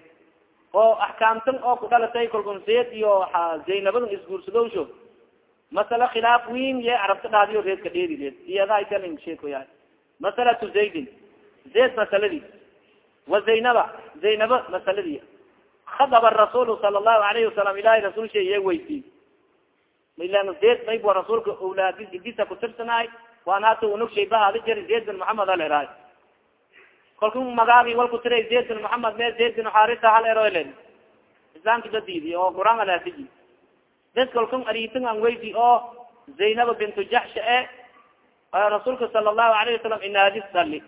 oo axkaamtan oo ku dhalatay kolkun seed iyo zaynabadan isguursadowsho masala khilaaf weyn ye carabta dhaadiyo reedka dheedi reed iyadahakalin sheekoya masalatu zaydin zayd masaladii wa zaynaba zaynaba masaladii khadaba rasuul sala allahu alayhi wasalam ilahi rasuul sha iya weydiy ilan zayd mayb rasuulka awlaadis idisa kutirsanay waan hata unug shay bahaadi jari zayd bin maxamed aleraay kalku magaagi wal tiray zayd bin maxamed me zayd bin xarisa hal erolen islaamki dadidi oo quraan alaasiji bes kalkun aritin an oo zaynaba bintu jaxsha e rasuulka sala allahu alayhi wasalam inaadis sali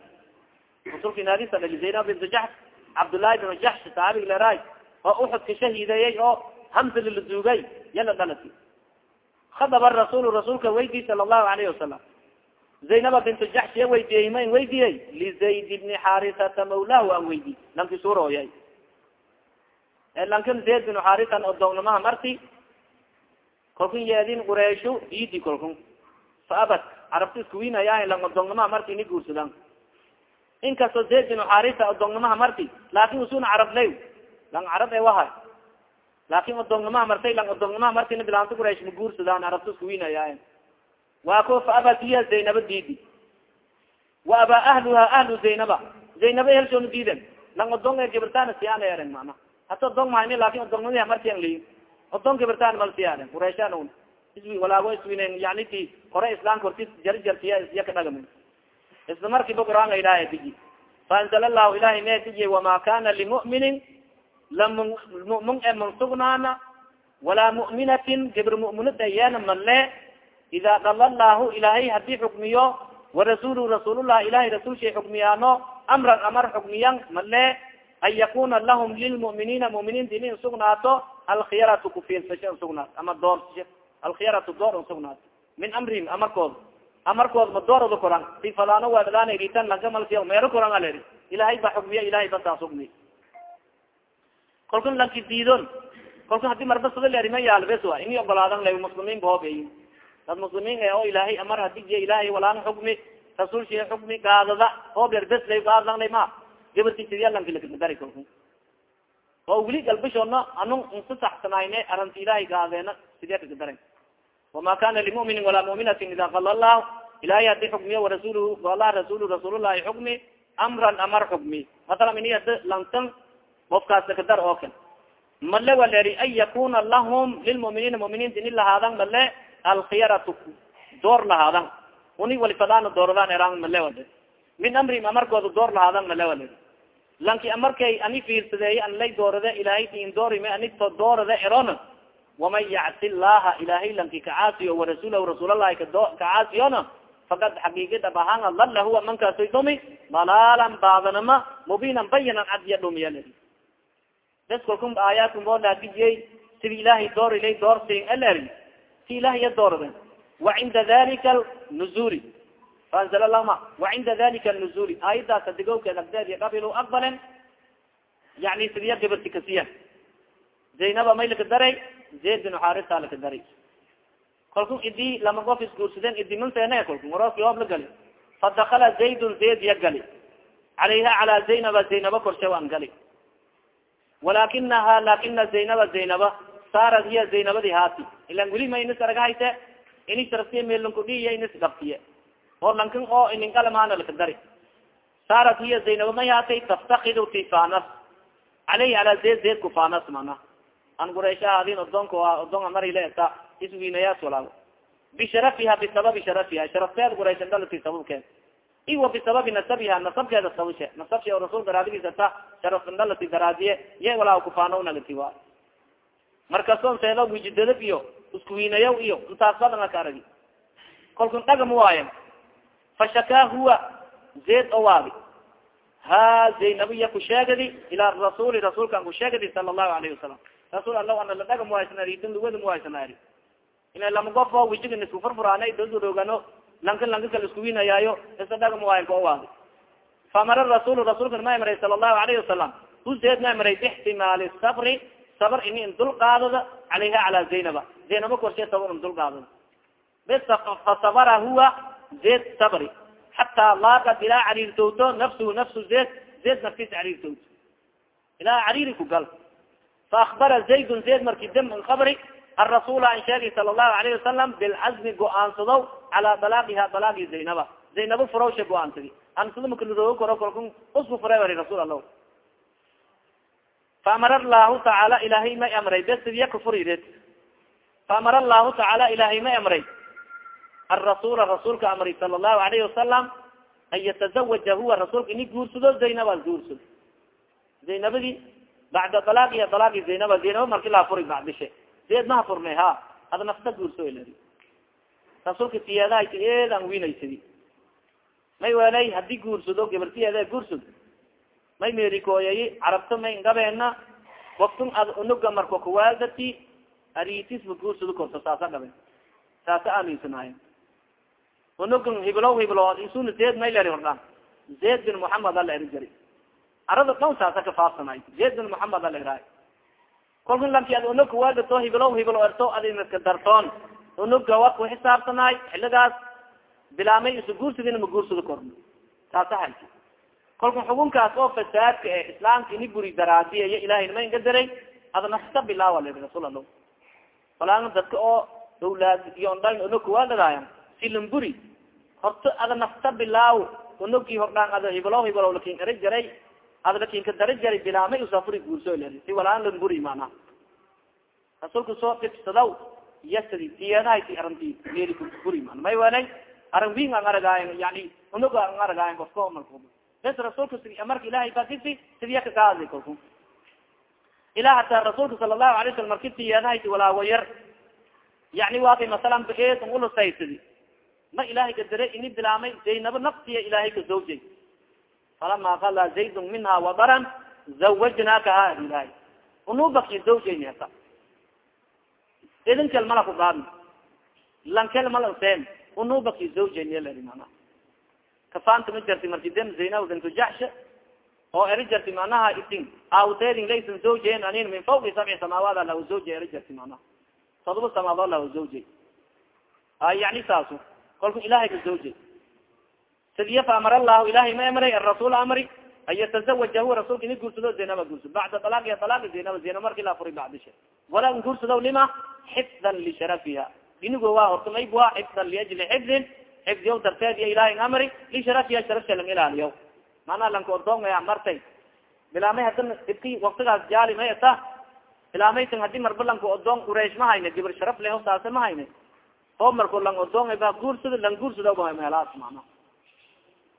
rasulka inaadis sali zaynaba bintu jaxsh cabdullaahi bin jaxsh saabig leraay oo uxudka shahiideeyey oo hamsa laladuugay yala dhalati. Khadaba rasuul rasuulka weydi sala allahu alayhi wasalam zaynaba bintu jaxshiya weydiyey ma n weydiyey lizayd bni xarisata mawlahu an weydi lanki suurooyay lankan zayd bin xarisan odognamaha marti kalkun yeedin qureyshu idi kalkun fa abad carabta iskuwinaya lang odognamaha marti ni guursadan inkastoo zayd bin xarisa odognamaha marti laakin usuna carab lay lang carab e wahay laakin odognamaha martay lang odognamaha martina bilaanta quraysh ma guursadaan carabta iskuwinaya waa ko fa abad hiya zaynaba diidi. Wa abaa ahluha ahlu zaynaba. Zaynaba helshoona diiden lang odong gibirtaan siyaan eren mana hata odong mahayni laakiin odongnimadi martian li odong gibirtaan mal siyaaren qurayshaan un iswi walaago iswinen yani ti hore islaamka horti jarjartiya iya ka dhagami isla markiiba qur'aanka ilahay diji faanzala allahu ilahay me diji wama kana limuminin lamumun e mansugnaana walaa mu'minatin. Gibir mu'minada yeena male ida dala allahu ilahay haddii xukmiyo warasulu rasuulullah ilahay rasulshay xukmiyaano amran amar xukmiyan male an yakuna lahum lilmu'miniina mu'miniinta in sugnaato alkhiyaratu kufiirsasho sugnaato ama doorsasho alkhiyaratu door n sugnaato min amrihim amarkood amarkood ma doorada koran si falaano waadaan ritan lankamalsiya meero koran aleri ilahay ba xukmiya ilahay ba saas xukmiy kolkan lanki diidon kolka haddii marba sada leri ma yaal bes wa ini ogolaadan la muslimiin bahoobeyi dad muslimiin e oo ilaahay amar hadiiy ilaahay walaan xukmi rasul shi gaadada hoober bes lay gaadlanay ma. Gabartisidyalankiladari kolku oo weli galbishoona anun insa saxsanayne aranti ilaahay gaadeena sidee kakadaran wama kana limuminin walaa muminatin ida kala lah ilahay hadi xukmiyo warasuluhu ala rasul rasuulullahi xukmi amran amar xukmi masalan ini lantan qofkaas kadar oo kan male waleri an yakuna lahum lilmuminiina muminiinta ini lahaadan male alkhiyaratu door lahaadan uni walifadaana dooradaan eraan male wale min amrihim amarkooda door lahaadan male wale lanki amarkay ani fiirsadeey an lay doorade ilahay tin doorime anito doorade eron waman yacsi llaha ilahay lanki kacaasiyo warasulahu rasuulallahi kacaasiyona fakad xaqiiqi dhab ahaan lala huwa mankaasoy dhumi dalaalan baadanama mubinan bayanan cadiya dhumiya bes kalkum aayaadkum oo laakijiyey sida ilaahay door ilay doorsin aleri si ilahaya doorade wacinda dalika nuzuli faanzl lahma wacinda dalika nuzuli aayadaas adigowkeed agdeed qabilu aqbalen yani sidiya gabarti kasiya zaynaba may laka daray zayd bin xarisa laka daray kalku idi lama qof isguursadeen idimanseene kalku marooki oob la gali. Fadakala zaydun zayd ya gali. Calayha calaa zaynaba zaynaba korshe an gali. Walakinaha lakina zaynaba zaynaba saarat hiya zaynabadi haati. Ilan weli ma inis aragahayte ini sharaftiye meelankudhiiya inis dhaftiye oo lankin oo ininkalamaana laka dari. Saarat hiya zaynaba may haatay taftakidu tifanas caleyhi ala zayd zayd kufanas mana an quraysha adin odonka odon amarileta iswinayaas walaalo bisharafiha bisababi sharafiha sharafteed qurayshan dalati sababkeed iwa bisababi nasabiha nasabkeeda sababshe nasabshe oo rasuulka raadigiisa ta sharafndalati daraadiye ye walaa kufaanawnagati wa. Markason seedo wijidadab iyo iskuwinayaw iyo intaas badan ka aragi kolkun dhagam waayo fashakaa huwa zayd owaadi ha zaynabiya kusheegadi ilaa rasuli rasuulkan kusheegadi sala allahu alayhi wasalam rasul ala ana la dhagam waaysan ridin luwadam waaysan ari ina lama gofo wijigan isku furfuraana dodorogano lanka lanka kala iskuwinayaayo isa dhagam waayan ka owaadi famara rasul rasuulkan ma imray sala allahu alayhi wasalam hu zayd ma imray bixtimaali sabri sabr ini in dul qaadada calayha cala zaynaba. Zaynaba korshe sabr in dul qaadada. Bes fasabara huwa zayd sabri. Xataa laaqad ilaa cariirtowto nafsuhu nafsu zayd zayd naftiisa cariirtowto ilaa cariiri ku gal faakbara zaydun zayd marki in kabri arasuula an sheegi sala allahu alayhi wasalam bilcazmi go'aansadow calaa dalaaqiha dalaaqi zaynaba zaynaba furawsha go'aansadi ansada makaluroogo koro korku usku furay wari rasuul allah faamara lahu tacaala ilahay may amray besidiya kufurired faamara allahu tacaala ilahay may amray arasula rasuulka amray sala allahu alayhi wasalam an yatazawaja huwa rasuulka ini guursado zaynaba guursado zaynabadi bacda dalaaqiya dalaaqi zaynaba zaynaba marki laa furi bacdishe zeed maha furne ha ada nafta guurso ilari rasuulka tiyaadaha eedan winaysadi may welay haddii guursado gabartiyeeda guursado may merikooyay carabta may ngabeena waktun ad unuga marko kuwaadati aritisba guursado korto saasa gaben saasa aaminsanaayo unugan hiblow hiblo isuna zeed may leri hordhaan zayd bin muhamed ala eri jari arada dhan saasa kafaafsanay zayd bin muhamed ala eraay kolka lanki ad unug kuwadato hiblow hiblo erto adinaska dartoon. Unuga wa ku xisaabtanaay xiligaas bilaamay isu guursadina ma guursado korno. Taasa hay kolka xukunkaas oo fasaadka e islaamka ini buri daraadiya iyo ilahay nima inka daray ada nafta bilaawa lii rasul alo walaan dadka oo awlaad iyo ondhan unug kuwadadaayan silan buri horta ada bilaaw unugi hordhaan ada hiblow hiblow laakiin eri jaray ada lakinka dari jaray bilaamay usafuri guurso si walaan lan buri maanaa rasuulka soo dhibsadaw yasadi tiyadahayti aranti meri buri man may welay aran wing ang aragaayan yani unuga ang aragaayan kofko marku bes rasuulka marka ilahay bakisi sidiya kakaadlay kolku ilaa hataa rasuulka sala allahu alay salam marki tiyadahayti walaawayar yani waa kay masalan baes ang ulusaysadi ma ilahay kadare ini bilaamay zaynabo naftiya ilahay ka zawjay falama kala zaydun minha wadaran zawajnaakaha ilahay unubaki zawjayni hata idinkel mala ku gaadn lankel malasen unubaki zawjayni mana kafaanta ma jarti marki dem zaynab bintu jaxsha oo eri jarti manaha itin awteedin laysan zawjayn anin min fawqi sabci samaawaat lahu zawja eri jarti manaha todoba samaadood lahu zawjay ay yani saasu kolku ilahay ka sidiya fa amar allahu ilahay ma amray arasuul amri an yatazawaja huwa rasulka ini guursado zaynaba guursado bacda alaaqi alaaqi zaynaba zaynab marki la furi bacdisha wala guursado lima? Xifdan lisharafiha dinigo waa horta waa xifdan liajli xifdin xifdiyaw darteed iyo ilahay amri lisharafiha sharafsha lang ilaaliyo maanaa lanka odoomaya martay bilaamay hadana ibki waktigaas jaali may ata bilaamaytan haddii marba lanka odoon quraish ma hayne gibir sharaf leho saase ma hayne oo marko lang odoon ba guursado lang guursado ba meelaas mana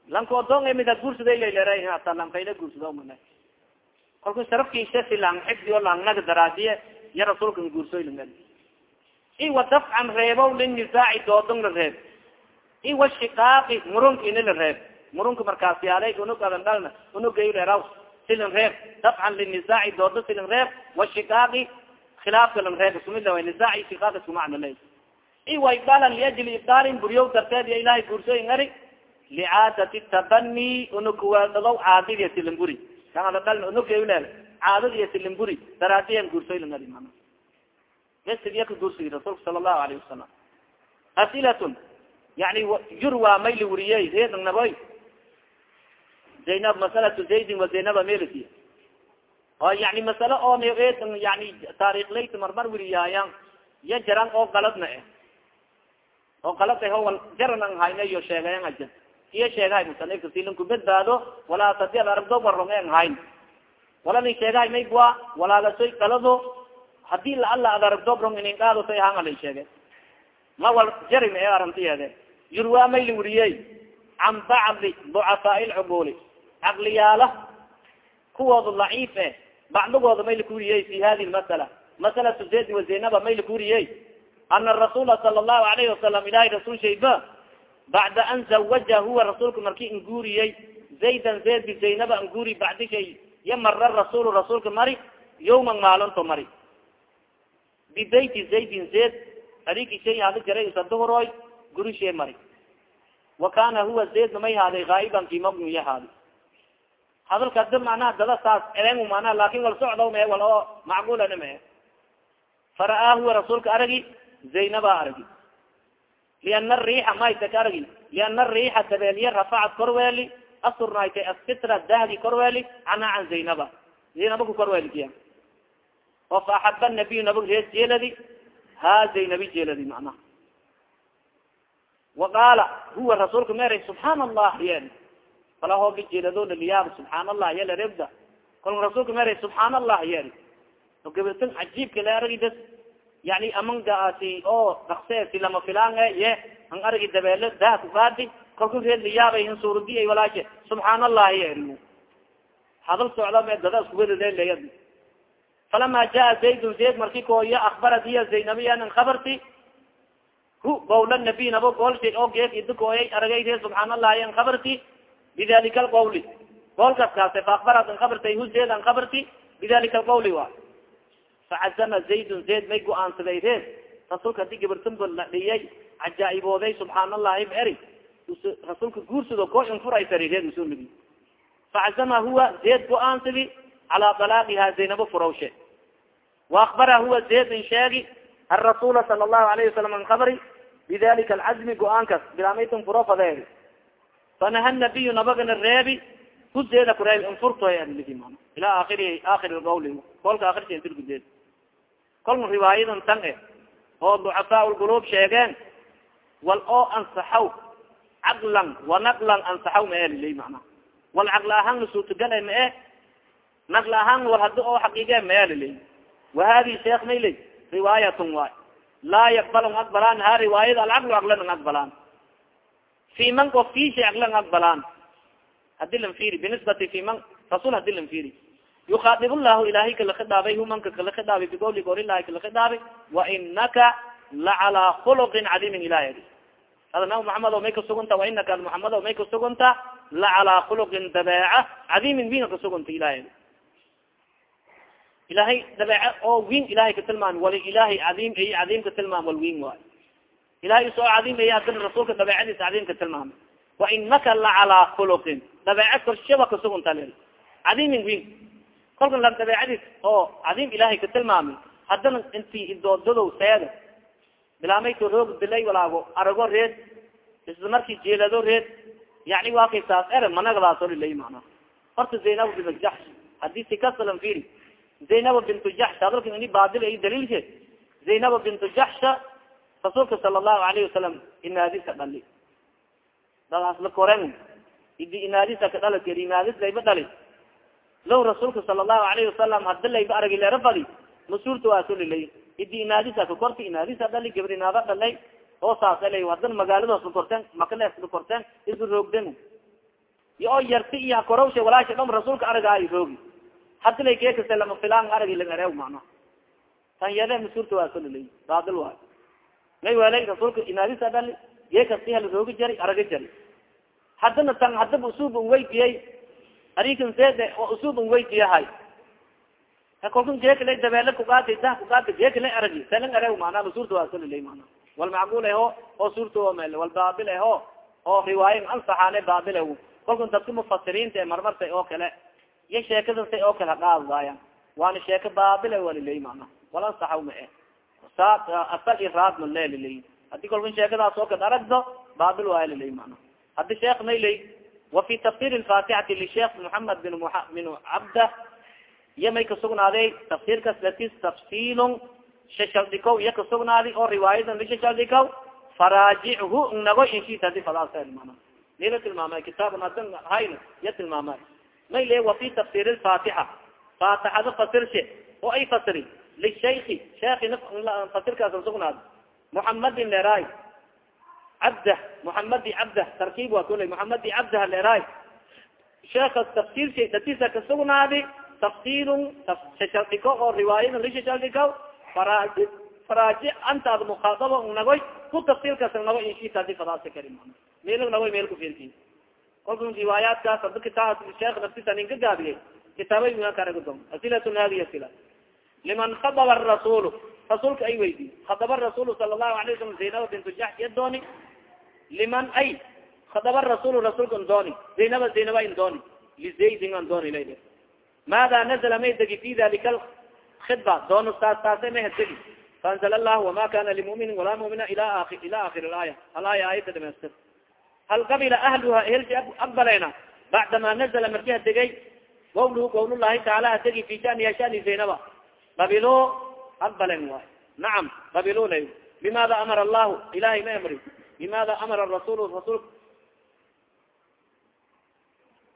lanka odoon mida guursada laylera hata lankayla guursado mana kalku sharafkiisasi lang xifdi o langnaga daraadiye ya rasuulka guursoy lang. I dafcan reebow linisaaci doodon la reeb i wa shiqaaqi murunka ini la reeb murunka markaas yaalay unug dhalna unugayleeraw silan reeb dafcan linisaaci doodo silan reeb wa khilaafka lang reeb iskumida wa nisaaci shiqaaq isku macna lay i wa ibdaalan liajli ibdaalin buryow darteed ya ilahay guursooy ngari licaadati tabani unukuwaadadow caadadiya silamburi kaada dhalna unugayleer caadadiya silamburi daraadiyan guursoy lang ngari mana sidiya ka guursigi rasuulka sala allahu alayhi wasalam asilatun yani yurwa may la weriyey reedang naboy zaynab masalatu zaydin wa zaynaba meliki oo yani masale oo n yani taarikhlayta marmar weriyaayan ya jaran oo galadna eh oo galad o jaran ang hayna iyo sheegayan aja iyo sheegahay musanifka silan ku badbaado walaa sadi ad aragdo warong ang hayn wala nin sheegahay maybua walaagasoy galado haddii laala ad aragdo rong inin qaado say hanga lay sheege ma wal jarin ee arantiyeede yurwa may la weriyey can bacdi ducafaai lcuguli caqliyaala kuwooda daciif eh. Bacdigooda may laku weriyey fi hadi masala. Masalatu zaydin wa zaynaba may laku weriyey ana rasuula sala allahu alayhi wasalam ilahay rasuul bacda an zawaja huwa rasuulka marki inguuriyey zaydan zayd bi zaynaba anguuri bacdi shay ya mara rasuul rasuulka mari yawman maalinto mari. Bibayti zaydin zayd adigi shay hada jaray isaduhuroy guri shee mari. Wa kana huwa zayd namay haaday haa'iban ki mabnuya haadi. Hadalka da manaha dada saas elen mana laakin wal socdo me wal oo macqulana me fara'aa huwa rasuulka aragi zaynaba aragi liana ariixa mayta ka aragi liana ariixa dabeelye rafacad korweeli asurnayta asitra dahdi korweeli canha can zaynaba zaynaba ku korweeli kiya oo fa axaba nabiy nabag rees jeeladi ha zaynabi jeeladi macnaha wa qaala huwa rasuulka meeray subxaana allah yel fala hooga jeelado laliyaab subxaan allah yela rebda kolka rasuulka meeray subxaan allah yeli o gabartan cajiibka la aragi das yani amangaasi oo dakseesi lama filaan ye an aragi dabeelo dah kugaadi kolka reed liyaabay in suuradiy walaaje subxaan allahi yeri hadal socda me dada iskuwadaleya falama jaa zaydun zayd marki kooya akbarat hiya zaynabiyan kabarti hu bawla nabiy nabo goolsha oo geek idakooyay aragayte subxaan allahi an kabarti bidalika alqawli goolkas kaase fa akbarat an kabartay hu zayd an kabarti bidalika alqawli wa facazama zaydun zayd may go'aansaday reed rasuulka haddii gabartanba la dhiyay cajaa-ibooday subxaan allahi eri rasuulka guursado koo infuray tari reed usuligi facazama huwa zayd go'aansadi calaa dalaaqiha zaynabo furawshe waakbara huwa zeedin sheegi arasuula sala allahu alayhi wasalam an kabri bidalika alcazmi go'aankas bilamaytan furo fadeeri fanaha nabiyu nabagana reebi kudeeda kureebi infurtoy man ila aakiri aakir qawli kolka akirsaintirkudeed kolna riwaayadan tan e oo ducafaa lgulub sheegeen wal oo ansaxaw caqlan wanaqlan ansaxaw ma elilay mana wal caqli ahaan nasuutagala ma e naqli ahaan wal hadi oo xaqiige ma elilay wahadi sheekh maylay riwaayatun waay laa yakbaln aqbalaan ha riwaayada alcaqlu aqlan aqbalaan. Fi man of fisha aqlan aqbalaan. Hadi lan firi binisbati fi man rasul hadi lan firi yukaadib llahu ilahay kala khidaabay humanka kala khidaabay bigowli gor ilahi kala khidaabay wainaka lacalaa khuluqin cadiimin ilahi ada nab maxamed o may kasugunta wainaka muxamed o may kasugunta lacalaa khuluqin dabeeca cadiimin win kasugunta ilahi ilahay dabeece oo win ilahay katilmaami wali ilahay cadiim ay cadiim katilmaam wal win waay ilahay isoo cadiim ay hadina rasuulka dabeecadiisa cadiim katilmaamay wainaka lacalaa khuluqin dabeece korshaba kasugunta l cadiimin win kolka la dabeecadiis oo cadiim ilahay katilmaami haddana inti idoodadow seeda bilamayto roog bilay walaago arago reed isla jeelado reed yani waa kay saas ere managadaas olilay mana horta zaynab bint jaxsh haddii sikasalan firi zaynab bintu jaxsh hadalka ini baadil ay daliilke zaynab bintu jaxsha rasuulka sala allahu alayhi wasalam inaadisa dhali. Dadaas la koren idi inaadisa ka dhalat inaadis layba dhali law rasuulka sala allahu alayhi wasalam hadi layba aragi leera fadi masuurta waasolilay idi inaadisa ka korta inaadisa dhali gabr inaada dhalay oo saas la hadan magaaladoos la korteen makales la korteen isu roogden iyo oo yarti iyo hakorawsha walaasha dham rasuulka aragaayo roogi. Hadi lay keekase lama filaan aragi lang areew mana tan yade masuurta waasolilay baadil waayo may welay rasuulka inaadisa dhali geekasti hala jari araga jari. Hadana tan hadaba usuub un weydiyay arikan sede oo usuub un weydiyahay kolkan geekala dabeele kugaadi dah kugaadi geekala aragi. Salan arew mana masuurta waasolilay mana wal macqul eho oo suurta mel wal baabil eho oo riwaayan ansaxaane baabil eho kolkan dadka mufasiriinta e marmarta oo kale iyo sheekadasa oo kale haqaadaayan waana sheeka baabil walilay mana wal ansaxaw ma e sa asal i raad ma lelilay haddii kolkan sheekadaas oo kale aragdo baabil waa lilay mana haddi sheekh maylay wa fi tafsir lfatixati lisheekh mohamed bin cabda iyo may kasugnaaday tafsirkas latis tafsilun shashaldhikow iya kasugnaadi oo riwaayadan lishashaldhikow faraajichu nago inshit hadi fadaasmana nila tilmaamay kitaabn adan hayna ya tilmaamay may le wa fi tafsir lfatixa fatixada fasirse oo ay fasiri lishaiki sheekina fasirkaas sugnaadi muhamadin leeraay cabdah muhamadi cabdah tarkiib waa kuley muhamadi cabdah leeraay sheekas tafsirsa datisa kasugnaadi tafsirun shashaldhiko oo riwaayadan lishashaldhikow faraaji faraaji antaad mukhaadaba nagoy ku tafsiilkaas nago inshit hadi fadaasa karim. Meel nagoy meel kufirki kolka riwaayaatkaas ada kitaab sheekh naftisa ninka gaabiyey kitaabay miakaragadom asilatun hadihi asila liman khadaba rasuul rasuulka ay weydi khadaba rasuul sala allahu alay wasalam zaynaba bintu jax yadooni liman ay khadaba rasuul rasuulka ndooni zaynaba zaynaba indooni lizaydin an dooni la maada nazla may degi fi dalika khidba. Doon saas taasa ma hadegi faanzl allah wama kana limuminin walaa mumina ila ila akhir laaya alaaya aayada dhamaystir. Hal qabila ahluha ehelsi aqbaleyna bacdama nazla marki hadegay qawlu qawl llahi hadegi fi shaniha shani zaynaba. Qabilo aqbalen waay. Nacam qabilo bimada amara allahu ilahay ma amri bimada amara rasul rasul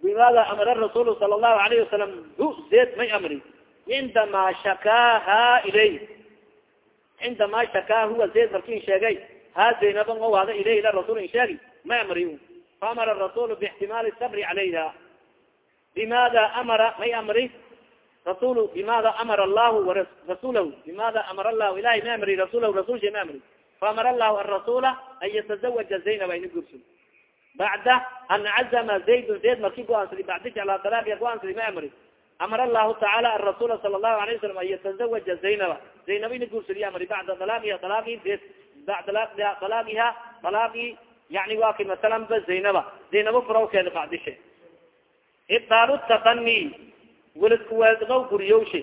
bimada amara rasul sala allahu alayhi wasalam hu zed may amri. Cindama shakaaha ilay. Cindama shakaa huwa zayd markin sheegay. Ha zaynaban o hada ilayh ila rasul in sheegi. Ma amri. Faamara rasul bixtimaali sabri calayha bimada amara may amri. Rasul bimada amara allahu rasulahu bimada amara allahu ilahay ma amri. Rasulahu rasulsha ma amri faamara allahu arasula an yatazawaja zaynaba ina gurso bacda an cazama zaydun zayd marki go'aansadi bacdisha ala talaaqia go'aansadi ma amri amar allahu tacaala arasuula sala allahu alayه wasalam an yatazawaja zaynaba zaynaba ina guursadiya amri bacda dalaaqiha dalaaqi bacda dalaaqiha dalaaqi yani waa kay masalan ba zaynaba zaynaba furawkeeda bacdishe ibdaalu takani welad kuweedqow guriyowshe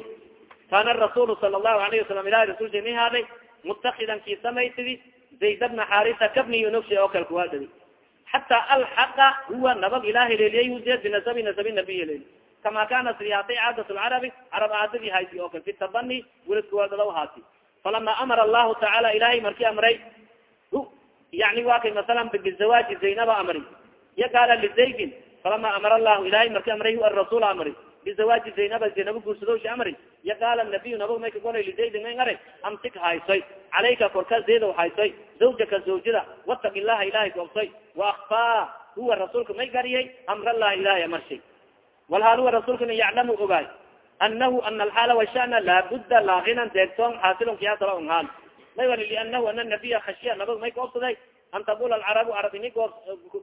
kana rasuul sala allahu alayhi wasalam ilahi may haaday mutakidan kii samaysidi zayd bna xarisa kabni unogshay oo kale kuwaadadi xataa alxaqa huwa nabag ilah heleeliyay udeed binasabi nasabi nabiy heleli kama kana siyaatay caadat lcarabi carab aadadii hayti oo kale fi tabani weladkuwaadadaw haati falama amara allahu tacaala ilahay marki amray yani wa kay bizawaaji zaynaba amri gaala lizaydin falama amara allahu ilahay marki amray hu arasuul amri bizawaaji zaynaba zaynaba guursadowshi amri ya qaala nabiy nabag may kagolay lizaydin may ngare amsik haysoy calayka korka zaydow haysoy zawjaka zawjada wataq ilaha ilahay goobsoy waakfaa huwa rasuulka may gariyay amrallahi ilahay amarshay walhaal huwa rasuulkana yaclamu ogaay anahu ana alxaala washana laabuda laaginan deegtoon xaasilon kiyaasala on haan may wali lianahu ana nabiya khashiya nabag may goobsaday an tabula alcarabu carab ini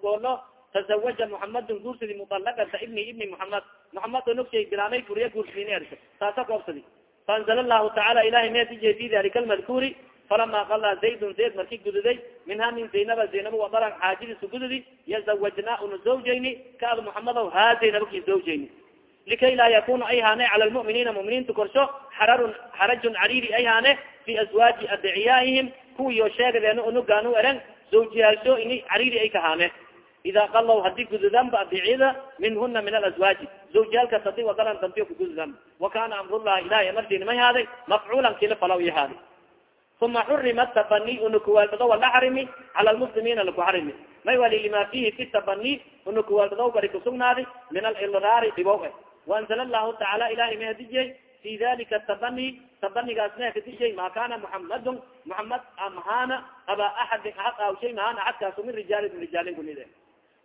goolo tazawaja muxamadun guursadi mualaqata ibni ibni muxamed muxamed oo nogshay bilaamay furiya guursadin erka taasa koobsadi faanzala allahu tacaala ilahay meetijey fi dalika almadkuuri falama qala zaydun zayd marki gududay minha min zaynaba zaynaba wadaran xaajadiisu gududi yazawajna una zawjayni kaad muxamadow ha zaynaba ki zawjayni likay laa yakunu ay haane cala lmuminiina muminiinta korsho xararun xarajun cariri ay haane fi azwaaji adiciyaihim kuwiyo sheegadeena unugaanu eren zawjiyaalsho ini cariri ay kahaane ida qalaw haddii gududanba adiciyada minhuna min alaswaaji zawjiyaalkas haddii wadaran dambiyo kugududan wakana amrullahi ilahi amardiina may haaday mafcuulan kila falaw i haadi uma xurimat tabani unakuwaaldado wala xarimi cala lmuslimiina lakuxarimi may wali lima fihi fi tabani unakuwaaldado bari kusugnaadi min alilraari dhibow e waanzala allahu tacaala ilahay may hadijiyey fi dalika tabani tabanigaas may kadijiyey ma kana muxamadun muxamad amahana aba axadin aad awshay mahana axadkaasu min rijaali min rijaalin kunide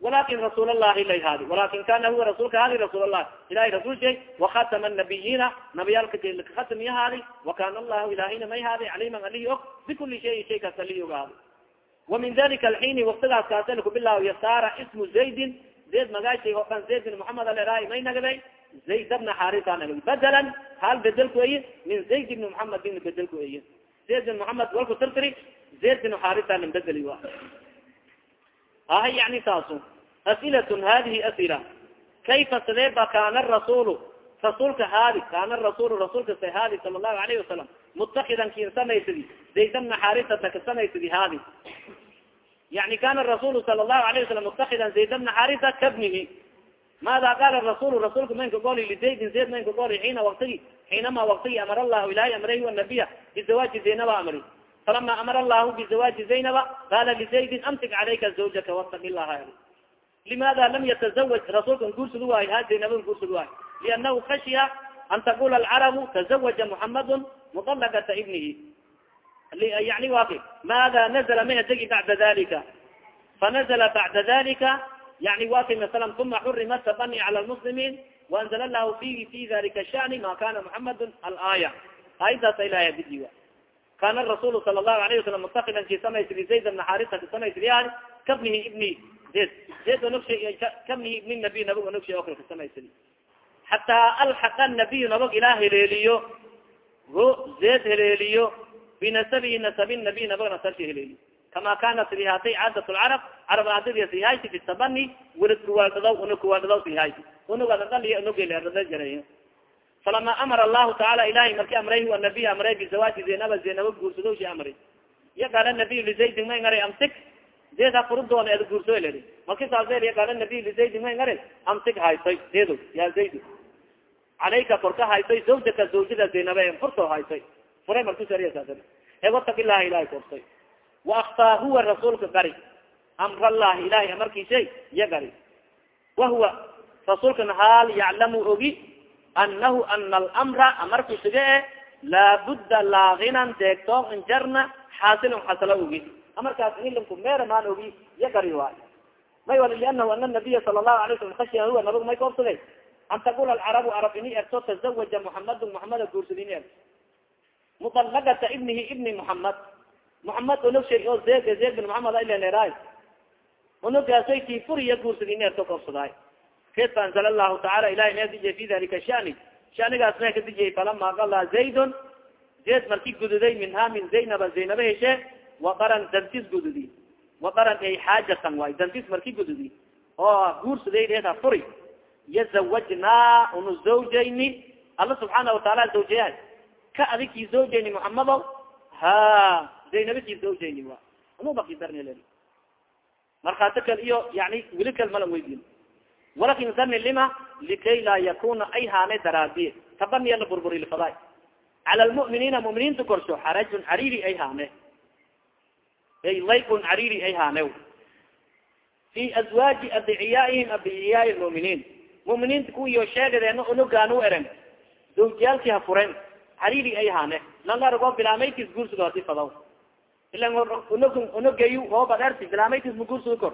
walakin rasuul allahi lay haadi walakin kana huwa rasuulka haadi rasuul allah ilahay rasul shay wakhatama nabiyiina nabiyaalka khatamiya haadi wakana allahu ilahina may haadi caliman alihi og bikuli shayin shay kaas alihi og haadi wa min dalika alxiini waktigaas kaasa lakubilaaw yasaara ismu zaydin zayd magaashay oo zayd bin muxamed aleraay may nagday zayd bna xarisa nagday bedelan hal bedelku ey min zayd bni muxamed bin bedelku ey zayd bin muxamed walku tirtiri zayd bin xarisa lan bedeli wa aha yani saasu asilatun hadihi asila kayfa sadeeba kana rasulu rasuulka haadi kana rasulu rasuulka sa haadi sala allahu alayhi wasalam mutakidan kin samaysadi zaydna xarisata ka samaysadi haadi yani kana rasulu sala allahu alayh wasalam mutakidan zaydna xarisa kabnihi maada qaala rasulu rasuulka maynka goli lizaydin zayd maynka goli xiina waktigi xiinama waktigi amar allahu ilahay amray huwa nabiya bizawaaji zaynaba amri falama amara allahu bizawaaji zaynaba qala lizaydin amsik calayka zawjaka wataki laha limada lam yatazawaj rasuulkan guursadu waayo ha zaynaba guursadu waayo lianahu khashiya an taqula alcarabu tazawaja muxamadun muطalaqata ibnihi yani waki maada nazla may adegi bacda dalika fanazla bacda dalika yani waki masala uma xurima tabani cala lmuslimiin waanzala lahu fihi fi dalika shani ma kana muxamadun alaaya aayadaas ilahay adijiwa kana rasul sala lahu alayh wasalam mutakidan ki samaysiri zayd bna xarisa ka samaysiri yani kabnihi ibni zed zed onogshay kabnihi ibni nabiy nabag onogshay oo kale ka samaysiri xataa alxaqa nabiy nabag ilaa heleeliyo ho zed heleeliyo binasabihi nasabi nabiy nabag nasabsha heleeliyo kama kanat rihaatay caadat lcarab carab aadadiya sihayti fi tabani welad kuwaaldadaw una kuwaaldadaw sihayti unugadadaliy unugeleerdada jaray falama amara allahu taala ilahay marki amray huwa amray bizawaaji zaynaba zaynaba guursado shi amray iya qaala nabiy lizaydin may amsik zeed ha furudoona ed guurso ledi marki saasa iya qaala nabiy lizaydin may ngaray amsik haysoy zeedo ya zaydu. Calayka korka haysoy zawjaka zawjada zaynaba furto haysoy furay marku sariyasaasa he wataki ilahi ilahay korsoy waakfaa huwa rasuulka gari. Amrallahi ilahay amarkiishay iya gari. Wahuwa rasuulkan haal yaclamu ogi anahu ana alamra amarku sige e laabudda laaginan deegtoon injarna xaasilon xasala ogi amarkaas ilanku meera maan ogi iya gari waay. May wali lianahu ana nabiya sala allahu alay slam khashiya huwa nabag may koobsaday an taqula alcarabu arab ini erto tazawaja muxamadu muxamada guursada ini erto muطalaqata ibnihi ibni muxamed muxamed onog shay oo zeeg zeeg bin muxamed aileneeraay onogaasay kii furiya guursada ini erto koobsadaay ked faanzala allahu taala ilahay ma dijiyay fi dalika shani. Shanigaas ma kadijiyay falama qala zaydun. Zayd marki gududay minha min zaynaba zaynaba heshe wadaran dantis gududi wadaran ay xaajatan waay dantis marki gududi oo guursaday deeta furi yazawajnaa unu zawjayni alla subxaana wataala zawjayahay ka adig kii zawjayni muxamado ha zaynabe kii zawjayni wa anuba ki darni markaato kal iyo yani weli kal malan weydin walakin darni lima likay laa yakuna ay haane daraadiye tabaniya la burburi lifada cala lmu'miniina mu'miniinta korsho xarajun cariri ay haane ay layqun cariri ay haane fi azwaaji adiciyaaihim adiciyaai lmuminiin muminiinta kuwiyo sheegadeena unugaanu eren. Zawjiyaalkii ha furen. Xariri ay haane langargo bilaamaytis guursugaoti fadaw. Ila unog unogayu hoobaderti bilaamaytis ma guursuga kor.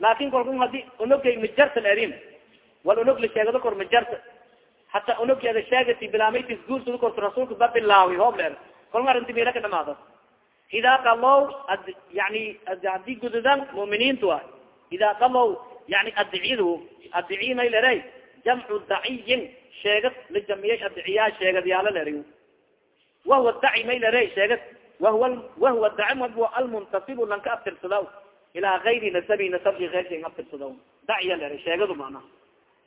Laakin kalkun hadi unogay majarta lerin wal unog la sheegado kor majarta hata unogada sheegati bilaamaytis guursuga korto rasuulka ba bilaawi hoob leer. Kalma arinti mila ka dhamaado idaa qalow yani haddii gududan muminiintu a ida qalow yani adiciyadu adici may lere jamcu daciyin sheegad la jamiyay adiciyaa sheegadyaalo leri wahuwa daci may lere sheegad wahuwa wahuwa daci almuntasibu lanka abtirsada ilaa gayri nasabi nasabi eyrka abtirsada daciya lere sheegadu mana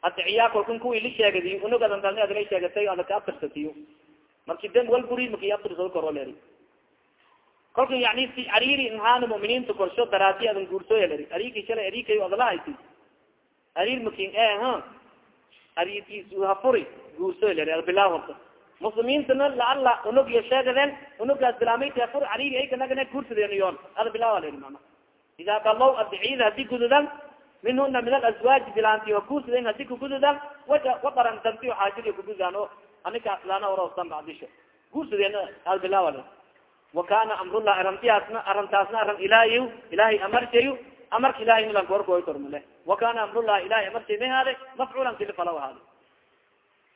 adiciyaa kalkun kuwi li sheegadi unugadan dalni adla sheegatay ada ka abtirsatiyo marki den wal buri maki abtirsado koro leri kolka yani si ariri nhaan muminiinta korsho daraadi adan guursoya leri ariki shala arikay adalahayti arir makin e ha arirkishafuri guursoya leri albilaa horta. Muslimiintana laala unog iyo sheegaden unogaas bilaameyta fur ariri ay kanagane guursadeen yoon. Albilaa leri mana ida galow adiciyada haddii gududan minhuna min alaswaaji bilaanti o guursaden haddii kagududan waja wadaran dantiyo xaajiri kagududaan o anikaaslana orostan bacdisho guursadeen albilaa leri wakana amrullah arantiyaasna arantaasna aran ilahy ilahay amarjayo amarka ilahay milan korkoy kormale wakana amrullah ilahay amarjay may haade mafculan kili falaw haade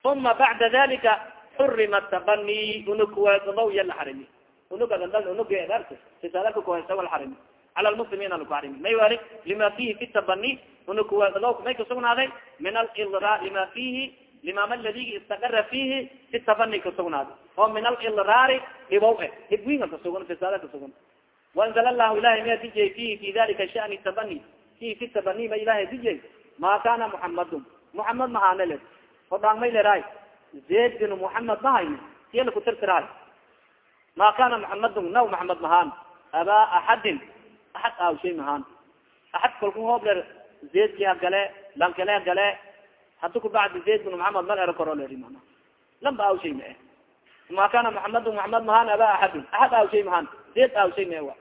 uma bacda dalika xurima tabani unugweedadaw iya la xarimi unugadadal unugeedart sisadaka kuhaysa wal xarimi cala lmuslimiina laku xarimi may wali lima fihi fi tabani unugweedadaw may kasugnaaday min alilra lima fihi limam ladigi istaqara fihi si tabani kasugnaado oo min alilraari hibow e hibwinga kasugan fisada kasugan waanzala lahu ilahay maya dijay fihi fi dalika shani tabani fihi fi tabani ma ilahay dijay ma kana muxamadun muxamed mahaane le o dhaang may leraay zayd bin muxamed mahayni siya lakutirtiraay ma kana muxamadun naw maxamed mahaan abaa axadin axad aaw shay mahaan axad kalku hoob ler zaydki hagale lankale hagale hadi kubacdi zayd bin muxamed mal ero koro leri mana lamba aaw shay ma eh. Ma kana muxamadu muxamed mahaan aba axadin axad aaw shay mahaan zayd aaw shay ma wa.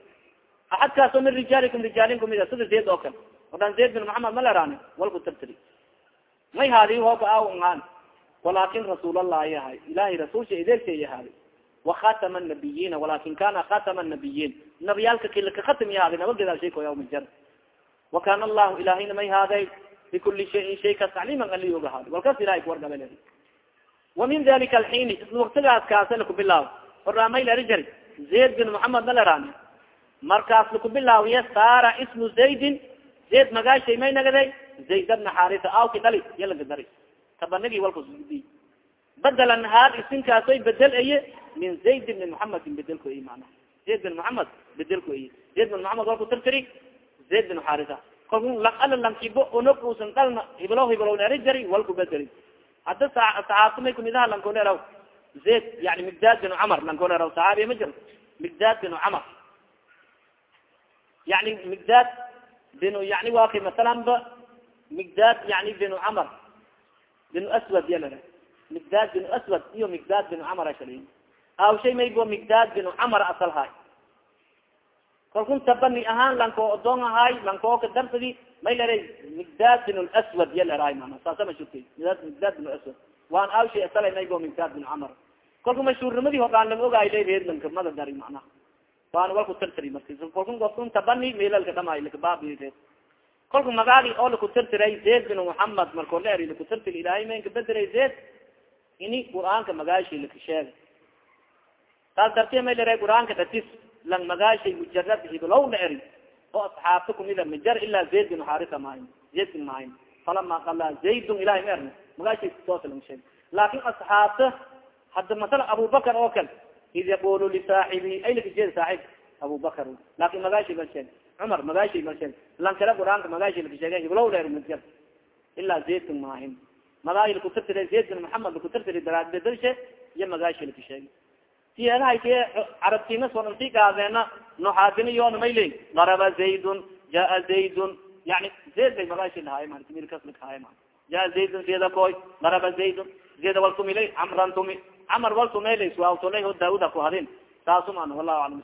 Axad kaasoo min rijaalikum rijaalin kumida sida zayd oo kale. O zayd bin muxamed ma lerani walku tirtiri may haadi hooba aaw ngaan walakin rasuul allahi ahay ilahay rasuulsha ideegsay ahaadi wakhatama nabiyiina walakin kana khatama nabiyiin nabiyaalka kilaka khatami ahaadi naba gadaal shay koya majar wa kana allahu ilahayna may haaday bikuli shayin shay kas tacliiman ali og ahaadi walkas ilahay kuwargaba le wa min dalika alxiini isla waktigaas kaasa lakubilaaw horaamay lari jari zayd bin muxamed ma lerani markaas lakubilaawiye saara ismu zaydin zayd magaashay may nagaday zayd bna xarisa awki dhali iya lagadari tabanagi walkasudi badalan haar isinkaasoy bedel eye min zayd bni muxamedin bedelko ey mana zayd bin muxamed bedelko eye zayd bin muxamed walku tirtiri zayd bin xarisa ala lankibo onog usan dhalna hiblo hiblo neri jari walku bedeli hadda saxaabta may kumidaha lankooleraw zayd yani migdad bin camar lankooleraw saxaabiya ma jiro migdad bin camar yani migdad bin yani waa kay masalan ba migdad yani bin camar bin aswad ya laa migdad bin aswad iyo migdad bin camar ashal aw shay maybo migdad bin camar asal haay kalkun tabani ahaan lanko odoon ahaay lankoo ka darsadi may lera migdad bin aswad ya leraay mana saasa mashurkay migdad aswad. Waan aw shay asala maybo migdad camar. Kalku mashhuurnimadii hodhaan lam ogaay leelanka mada dari macnaha waan walku tirtiri marka kalkun kofkun tabani meelalka dhamaay lakabaabi kolka magaagi oo lakutirtiray zayd bin muxamed marko leer lakutirtir ilaahay maynka bederay zayd ini qur'aanka magaashi lakasheega taas dartee may lera qur'aanka datis lang magaashay mujarad hiblow la eri oo asxaabta kumida majar ilaa zayd bin xarisa mahayn zayd bin qala zaydun ilahay ma erna magaashay toosa lang sheeg laakin asxaabta hadda masala abubakar oo kale id yaqulu lisaaxibihi ay lakajeeda saaxib abubakar laakin magaashi mal sheeg cumar magaashi mal sheeg lan kale qur'aanka magaashi lakasheega hiblow la er majar ilaa zaydun mahayn magaagi lakutirtira zayd bin maxamed lakutirtira daraadbedelshe iyo magaashi lakasheegi siyeedahay ki carabtina sonanti gaadeena noxaadina yoona mayle daraba zaydun jaa zaydun yani zayd bay magashi lahaay man mirkasmikahay ma jaa zaydun zeda koy daraba zaydun zeda wal tumilay camran tumi camar wal tumelay suawtolay daauda ku hadin saasu man wallahu aclam